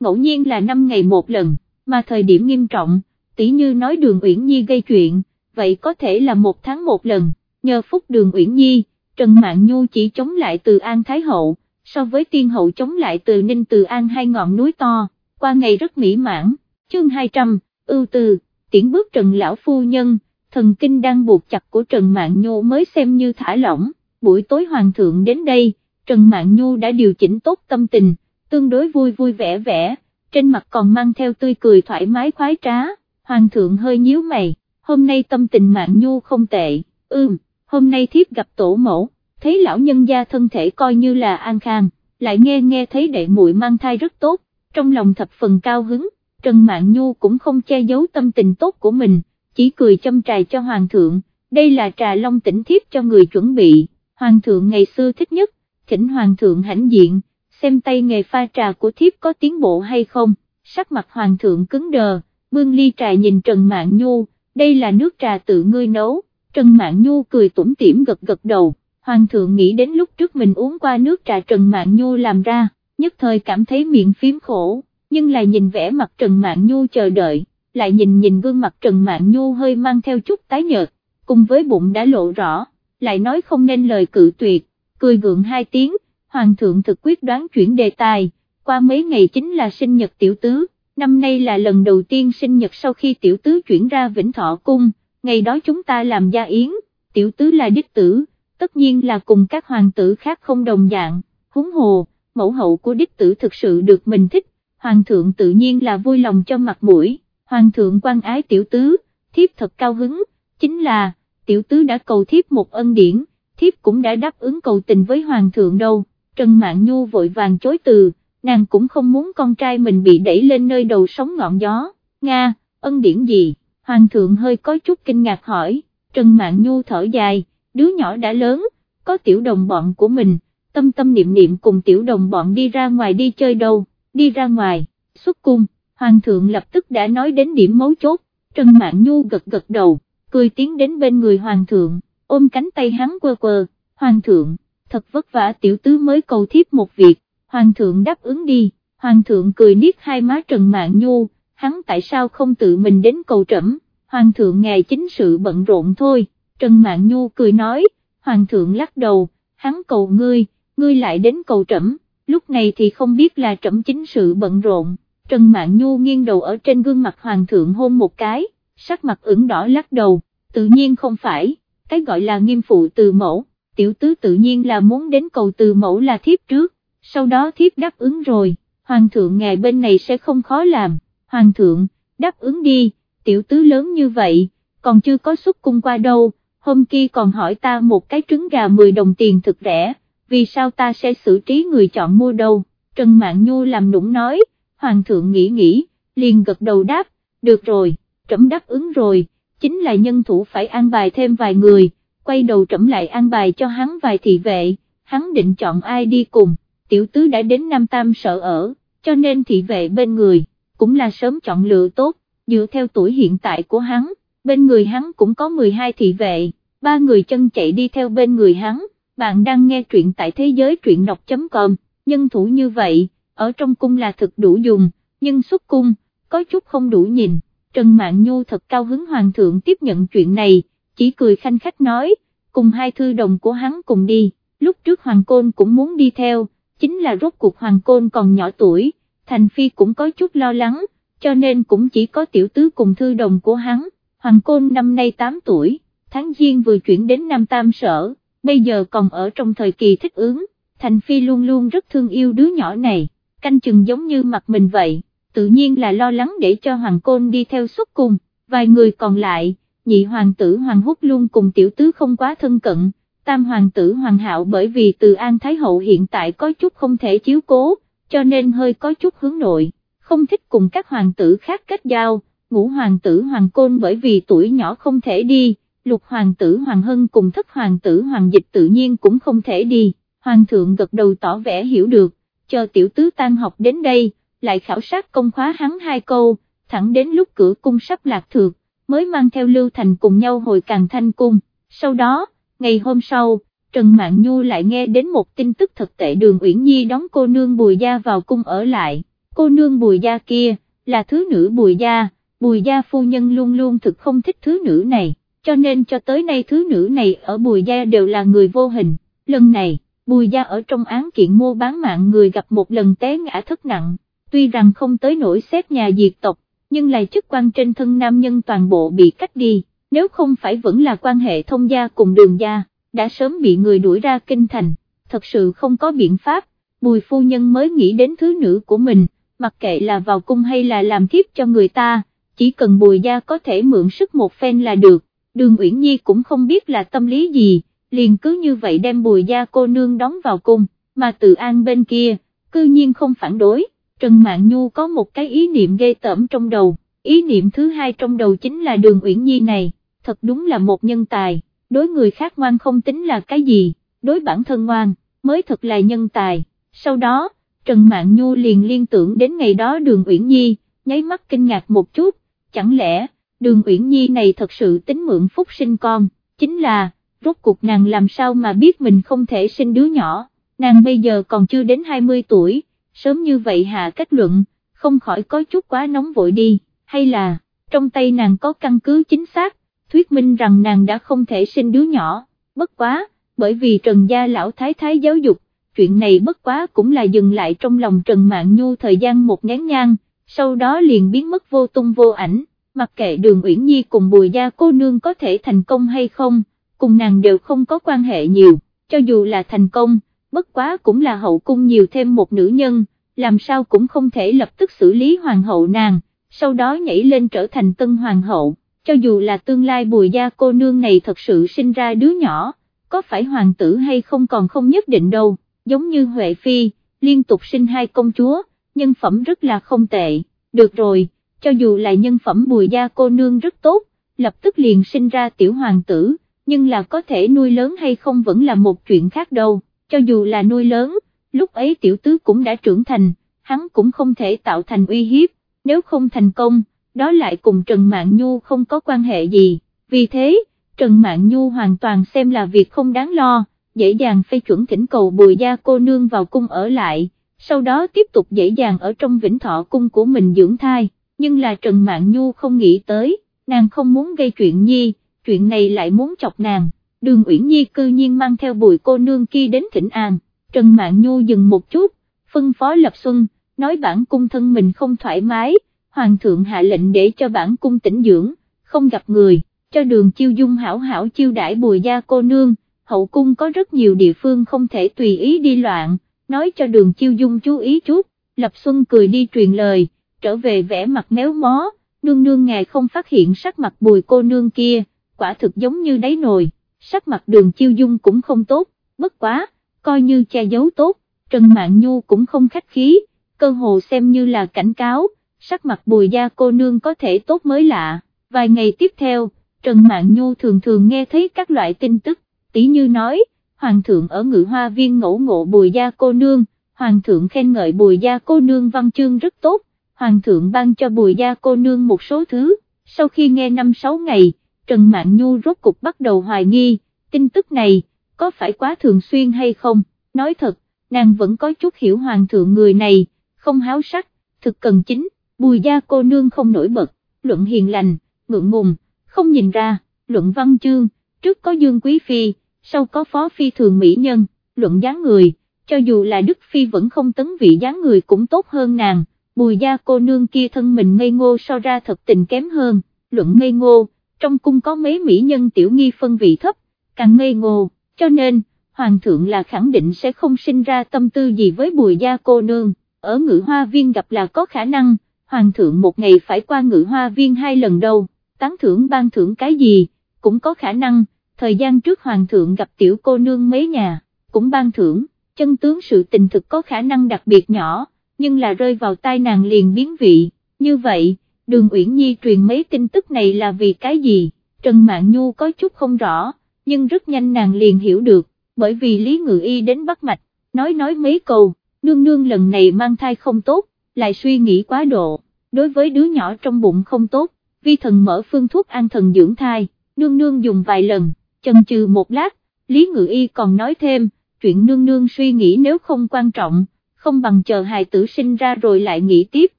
ngẫu nhiên là năm ngày một lần, mà thời điểm nghiêm trọng, tỷ như nói đường Uyển Nhi gây chuyện, vậy có thể là một tháng một lần, nhờ phúc đường Uyển Nhi, Trần mạng Nhu chỉ chống lại từ An Thái Hậu, so với tiên hậu chống lại từ Ninh Từ An hai ngọn núi to, qua ngày rất mỹ mãn, chương 200, ưu tư, tiễn bước Trần Lão Phu Nhân, thần kinh đang buộc chặt của Trần Mạn Nhu mới xem như thả lỏng, buổi tối Hoàng thượng đến đây, Trần Mạn Nhu đã điều chỉnh tốt tâm tình, tương đối vui vui vẻ vẻ, trên mặt còn mang theo tươi cười thoải mái khoái trá, Hoàng thượng hơi nhíu mày, hôm nay tâm tình Mạn Nhu không tệ, ưm, hôm nay thiếp gặp tổ mẫu thấy lão nhân gia thân thể coi như là an khang, lại nghe nghe thấy đệ muội mang thai rất tốt, trong lòng thập phần cao hứng, Trần Mạn Nhu cũng không che giấu tâm tình tốt của mình, chỉ cười châm trà cho Hoàng thượng, đây là trà long tỉnh thiếp cho người chuẩn bị, Hoàng thượng ngày xưa thích nhất, thỉnh Hoàng thượng hãnh diện, xem tay nghề pha trà của thiếp có tiến bộ hay không, sắc mặt Hoàng thượng cứng đờ, bưng ly trà nhìn Trần Mạn Nhu, đây là nước trà tự ngươi nấu, Trần Mạn Nhu cười tủm tỉm gật gật đầu. Hoàng thượng nghĩ đến lúc trước mình uống qua nước trà Trần Mạn Nhu làm ra, nhất thời cảm thấy miệng phím khổ, nhưng lại nhìn vẻ mặt Trần Mạn Nhu chờ đợi, lại nhìn nhìn gương mặt Trần Mạn Nhu hơi mang theo chút tái nhợt, cùng với bụng đã lộ rõ, lại nói không nên lời cự tuyệt, cười gượng hai tiếng, Hoàng thượng thực quyết đoán chuyển đề tài, qua mấy ngày chính là sinh nhật tiểu tứ, năm nay là lần đầu tiên sinh nhật sau khi tiểu tứ chuyển ra Vĩnh Thọ Cung, ngày đó chúng ta làm gia yến, tiểu tứ là đích tử, tất nhiên là cùng các hoàng tử khác không đồng dạng, huống hồ, mẫu hậu của đích tử thực sự được mình thích, hoàng thượng tự nhiên là vui lòng cho mặt mũi, hoàng thượng quan ái tiểu tứ, thiếp thật cao hứng, chính là, tiểu tứ đã cầu thiếp một ân điển, thiếp cũng đã đáp ứng cầu tình với hoàng thượng đâu, Trần Mạn Nhu vội vàng chối từ, nàng cũng không muốn con trai mình bị đẩy lên nơi đầu sóng ngọn gió, Nga, ân điển gì, hoàng thượng hơi có chút kinh ngạc hỏi, Trần Mạn Nhu thở dài, đứa nhỏ đã lớn, có tiểu đồng bọn của mình, tâm tâm niệm niệm cùng tiểu đồng bọn đi ra ngoài đi chơi đâu, đi ra ngoài, xuất cung, hoàng thượng lập tức đã nói đến điểm mấu chốt, Trần Mạn Nhu gật gật đầu, cười tiến đến bên người hoàng thượng, ôm cánh tay hắn quơ quơ, hoàng thượng, thật vất vả tiểu tứ mới cầu thiếp một việc, hoàng thượng đáp ứng đi, hoàng thượng cười niết hai má Trần Mạn Nhu, hắn tại sao không tự mình đến cầu trẫm, hoàng thượng ngài chính sự bận rộn thôi, Trần Mạn Nhu cười nói, hoàng thượng lắc đầu, hắn cầu ngươi, ngươi lại đến cầu trẫm, lúc này thì không biết là trẫm chính sự bận rộn, Trần Mạn Nhu nghiêng đầu ở trên gương mặt hoàng thượng hôn một cái, sắc mặt ửng đỏ lắc đầu, tự nhiên không phải, cái gọi là nghiêm phụ từ mẫu, tiểu tứ tự nhiên là muốn đến cầu từ mẫu là thiếp trước, sau đó thiếp đáp ứng rồi, hoàng thượng ngài bên này sẽ không khó làm, hoàng thượng, đáp ứng đi, tiểu tứ lớn như vậy, còn chưa có xuất cung qua đâu, hôm kia còn hỏi ta một cái trứng gà 10 đồng tiền thực rẻ, vì sao ta sẽ xử trí người chọn mua đâu, Trần Mạn Nhu làm nũng nói, hoàng thượng nghĩ nghĩ, liền gật đầu đáp, được rồi, trẫm đáp ứng rồi, chính là nhân thủ phải an bài thêm vài người, quay đầu trẫm lại an bài cho hắn vài thị vệ, hắn định chọn ai đi cùng, tiểu tứ đã đến Nam Tam sợ ở, cho nên thị vệ bên người, cũng là sớm chọn lựa tốt, dựa theo tuổi hiện tại của hắn, bên người hắn cũng có 12 thị vệ, ba người chân chạy đi theo bên người hắn, bạn đang nghe truyện tại thế giới truyện đọc.com, nhân thủ như vậy, ở trong cung là thực đủ dùng, nhưng xuất cung, có chút không đủ nhìn, Trần Mạn Nhu thật cao hứng hoàng thượng tiếp nhận chuyện này, chỉ cười khanh khách nói, cùng hai thư đồng của hắn cùng đi, lúc trước hoàng côn cũng muốn đi theo, chính là rốt cuộc hoàng côn còn nhỏ tuổi, thành phi cũng có chút lo lắng, cho nên cũng chỉ có tiểu tứ cùng thư đồng của hắn, hoàng côn năm nay 8 tuổi, tháng giêng vừa chuyển đến Nam Tam Sở, bây giờ còn ở trong thời kỳ thích ứng, thành phi luôn luôn rất thương yêu đứa nhỏ này canh chừng giống như mặt mình vậy, tự nhiên là lo lắng để cho hoàng côn đi theo xuất cùng, vài người còn lại, nhị hoàng tử hoàng húc luôn cùng tiểu tứ không quá thân cận, tam hoàng tử hoàng hạo bởi vì từ An Thái Hậu hiện tại có chút không thể chiếu cố, cho nên hơi có chút hướng nội, không thích cùng các hoàng tử khác kết giao, ngũ hoàng tử hoàng côn bởi vì tuổi nhỏ không thể đi, lục hoàng tử hoàng hân cùng thất hoàng tử hoàng dịch tự nhiên cũng không thể đi, hoàng thượng gật đầu tỏ vẻ hiểu được, chờ tiểu tứ tan học đến đây, lại khảo sát công khóa hắn hai câu, thẳng đến lúc cửa cung sắp lạc thược, mới mang theo Lưu Thành cùng nhau hồi càng thanh cung, sau đó, ngày hôm sau, Trần Mạn Nhu lại nghe đến một tin tức thật tệ đường Uyển Nhi đón cô nương Bùi Gia vào cung ở lại, cô nương Bùi Gia kia, là thứ nữ Bùi Gia, Bùi Gia phu nhân luôn luôn thực không thích thứ nữ này, cho nên cho tới nay thứ nữ này ở Bùi Gia đều là người vô hình, lần này Bùi gia ở trong án kiện mua bán mạng người gặp một lần té ngã thất nặng, tuy rằng không tới nổi xét nhà diệt tộc, nhưng lại chức quan trên thân nam nhân toàn bộ bị cách đi, nếu không phải vẫn là quan hệ thông gia cùng đường gia, đã sớm bị người đuổi ra kinh thành, thật sự không có biện pháp, bùi phu nhân mới nghĩ đến thứ nữ của mình, mặc kệ là vào cung hay là làm thiếp cho người ta, chỉ cần bùi gia có thể mượn sức một phen là được, đường Uyển Nhi cũng không biết là tâm lý gì liền cứ như vậy đem bùi gia cô nương đóng vào cung, mà tự an bên kia, cư nhiên không phản đối, Trần Mạn Nhu có một cái ý niệm ghê tởm trong đầu, ý niệm thứ hai trong đầu chính là đường Uyển Nhi này, thật đúng là một nhân tài, đối người khác ngoan không tính là cái gì, đối bản thân ngoan, mới thật là nhân tài, sau đó, Trần Mạn Nhu liền liên tưởng đến ngày đó đường Uyển Nhi, nháy mắt kinh ngạc một chút, chẳng lẽ, đường Uyển Nhi này thật sự tính mượn phúc sinh con, chính là, rốt cuộc nàng làm sao mà biết mình không thể sinh đứa nhỏ, nàng bây giờ còn chưa đến 20 tuổi, sớm như vậy hạ kết luận, không khỏi có chút quá nóng vội đi, hay là, trong tay nàng có căn cứ chính xác, thuyết minh rằng nàng đã không thể sinh đứa nhỏ, bất quá, bởi vì Trần Gia Lão Thái Thái giáo dục, chuyện này bất quá cũng là dừng lại trong lòng Trần Mạn Nhu thời gian một ngán nhang, sau đó liền biến mất vô tung vô ảnh, mặc kệ đường Uyển Nhi cùng bùi gia cô nương có thể thành công hay không, cùng nàng đều không có quan hệ nhiều, cho dù là thành công, bất quá cũng là hậu cung nhiều thêm một nữ nhân, làm sao cũng không thể lập tức xử lý hoàng hậu nàng, sau đó nhảy lên trở thành tân hoàng hậu, cho dù là tương lai bùi gia cô nương này thật sự sinh ra đứa nhỏ, có phải hoàng tử hay không còn không nhất định đâu, giống như Huệ Phi, liên tục sinh hai công chúa, nhân phẩm rất là không tệ, được rồi, cho dù là nhân phẩm bùi gia cô nương rất tốt, lập tức liền sinh ra tiểu hoàng tử, nhưng là có thể nuôi lớn hay không vẫn là một chuyện khác đâu, cho dù là nuôi lớn, lúc ấy tiểu tứ cũng đã trưởng thành, hắn cũng không thể tạo thành uy hiếp, nếu không thành công, đó lại cùng Trần Mạn Nhu không có quan hệ gì, vì thế, Trần Mạn Nhu hoàn toàn xem là việc không đáng lo, dễ dàng phê chuẩn thỉnh cầu bùi gia cô nương vào cung ở lại, sau đó tiếp tục dễ dàng ở trong vĩnh thọ cung của mình dưỡng thai, nhưng là Trần Mạn Nhu không nghĩ tới, nàng không muốn gây chuyện nhi, chuyện này lại muốn chọc nàng, đường Uyển Nhi cư nhiên mang theo bùi cô nương kia đến thỉnh an, Trần Mạn Nhu dừng một chút, phân phó Lập Xuân, nói bản cung thân mình không thoải mái, Hoàng thượng hạ lệnh để cho bản cung tỉnh dưỡng, không gặp người, cho đường chiêu dung hảo hảo chiêu đãi bùi gia cô nương, hậu cung có rất nhiều địa phương không thể tùy ý đi loạn, nói cho đường chiêu dung chú ý chút, Lập Xuân cười đi truyền lời, trở về vẽ mặt méo mó, nương nương ngài không phát hiện sắc mặt bùi cô nương kia, quả thực giống như đáy nồi, sắc mặt đường chiêu dung cũng không tốt, bất quá, coi như che giấu tốt, Trần mạng Nhu cũng không khách khí, cơ hồ xem như là cảnh cáo, sắc mặt bùi gia cô nương có thể tốt mới lạ, vài ngày tiếp theo, Trần mạng Nhu thường thường nghe thấy các loại tin tức, tỷ như nói, Hoàng thượng ở ngự hoa viên ngẫu ngộ bùi gia cô nương, Hoàng thượng khen ngợi bùi gia cô nương văn chương rất tốt, Hoàng thượng ban cho bùi gia cô nương một số thứ, sau khi nghe năm sáu ngày, Trần Mạn Nhu rốt cục bắt đầu hoài nghi, tin tức này, có phải quá thường xuyên hay không, nói thật, nàng vẫn có chút hiểu Hoàng thượng người này, không háo sắc, thực cần chính, bùi gia cô nương không nổi bật, luận hiền lành, ngượng ngùng, không nhìn ra, luận văn chương, trước có Dương Quý Phi, sau có Phó Phi thường mỹ nhân, luận dáng người, cho dù là Đức Phi vẫn không tấn vị dáng người cũng tốt hơn nàng, bùi gia cô nương kia thân mình ngây ngô so ra thật tình kém hơn, luận ngây ngô, trong cung có mấy mỹ nhân tiểu nghi phân vị thấp, càng ngây ngô, cho nên, Hoàng thượng là khẳng định sẽ không sinh ra tâm tư gì với bùi gia cô nương, ở ngự hoa viên gặp là có khả năng, Hoàng thượng một ngày phải qua ngự hoa viên hai lần đâu, tán thưởng ban thưởng cái gì, cũng có khả năng, thời gian trước Hoàng thượng gặp tiểu cô nương mấy nhà, cũng ban thưởng, chân tướng sự tình thực có khả năng đặc biệt nhỏ, nhưng là rơi vào tai nàng liền biến vị, như vậy, đường Uyển Nhi truyền mấy tin tức này là vì cái gì, Trần Mạn Nhu có chút không rõ, nhưng rất nhanh nàng liền hiểu được, bởi vì Lý Ngự Y đến bắt mạch, nói nói mấy câu, nương nương lần này mang thai không tốt, lại suy nghĩ quá độ, đối với đứa nhỏ trong bụng không tốt, vi thần mở phương thuốc an thần dưỡng thai, nương nương dùng vài lần, chần chừ một lát, Lý Ngự Y còn nói thêm, chuyện nương nương suy nghĩ nếu không quan trọng, không bằng chờ hài tử sinh ra rồi lại nghĩ tiếp,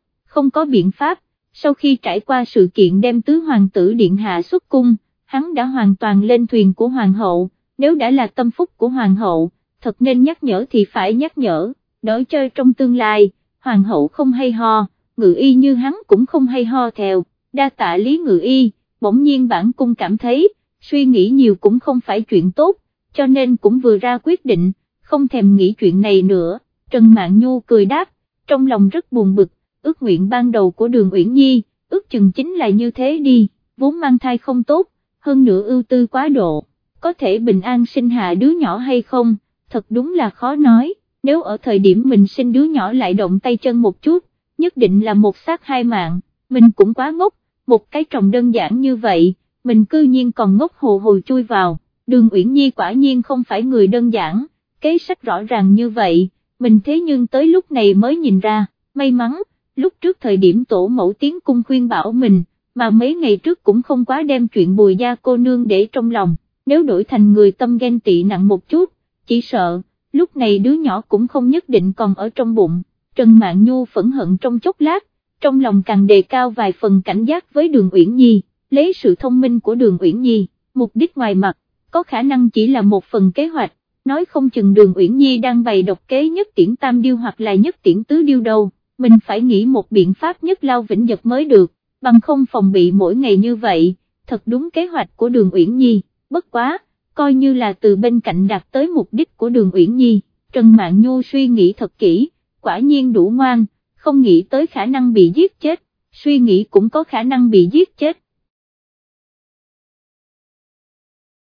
không có biện pháp, sau khi trải qua sự kiện đem tứ hoàng tử điện hạ xuất cung, hắn đã hoàn toàn lên thuyền của hoàng hậu, nếu đã là tâm phúc của hoàng hậu, thật nên nhắc nhở thì phải nhắc nhở, đỡ chơi trong tương lai, hoàng hậu không hay ho, ngự y như hắn cũng không hay ho theo, đa tạ lý ngự y, bỗng nhiên bản cung cảm thấy, suy nghĩ nhiều cũng không phải chuyện tốt, cho nên cũng vừa ra quyết định, không thèm nghĩ chuyện này nữa, Trần Mạn Nhu cười đáp, trong lòng rất buồn bực, ước nguyện ban đầu của đường Uyển Nhi, ước chừng chính là như thế đi, vốn mang thai không tốt, hơn nữa ưu tư quá độ, có thể bình an sinh hạ đứa nhỏ hay không, thật đúng là khó nói, nếu ở thời điểm mình sinh đứa nhỏ lại động tay chân một chút, nhất định là một xác hai mạng, mình cũng quá ngốc, một cái trồng đơn giản như vậy, mình cư nhiên còn ngốc hồ hồ chui vào, đường Uyển Nhi quả nhiên không phải người đơn giản, kế sách rõ ràng như vậy, mình thế nhưng tới lúc này mới nhìn ra, may mắn, lúc trước thời điểm tổ mẫu tiến cung khuyên bảo mình, mà mấy ngày trước cũng không quá đem chuyện bùi gia cô nương để trong lòng, nếu đổi thành người tâm ghen tị nặng một chút, chỉ sợ, lúc này đứa nhỏ cũng không nhất định còn ở trong bụng, Trần Mạn Nhu phẫn hận trong chốc lát, trong lòng càng đề cao vài phần cảnh giác với đường Uyển Nhi, lấy sự thông minh của đường Uyển Nhi, mục đích ngoài mặt, có khả năng chỉ là một phần kế hoạch, nói không chừng đường Uyển Nhi đang bày độc kế nhất tiễn tam điêu hoặc là nhất tiễn tứ điêu đâu, mình phải nghĩ một biện pháp nhất lao vĩnh giật mới được, bằng không phòng bị mỗi ngày như vậy, thật đúng kế hoạch của đường Uyển Nhi, bất quá, coi như là từ bên cạnh đạt tới mục đích của đường Uyển Nhi, Trần Mạn Nhu suy nghĩ thật kỹ, quả nhiên đủ ngoan, không nghĩ tới khả năng bị giết chết, suy nghĩ cũng có khả năng bị giết chết,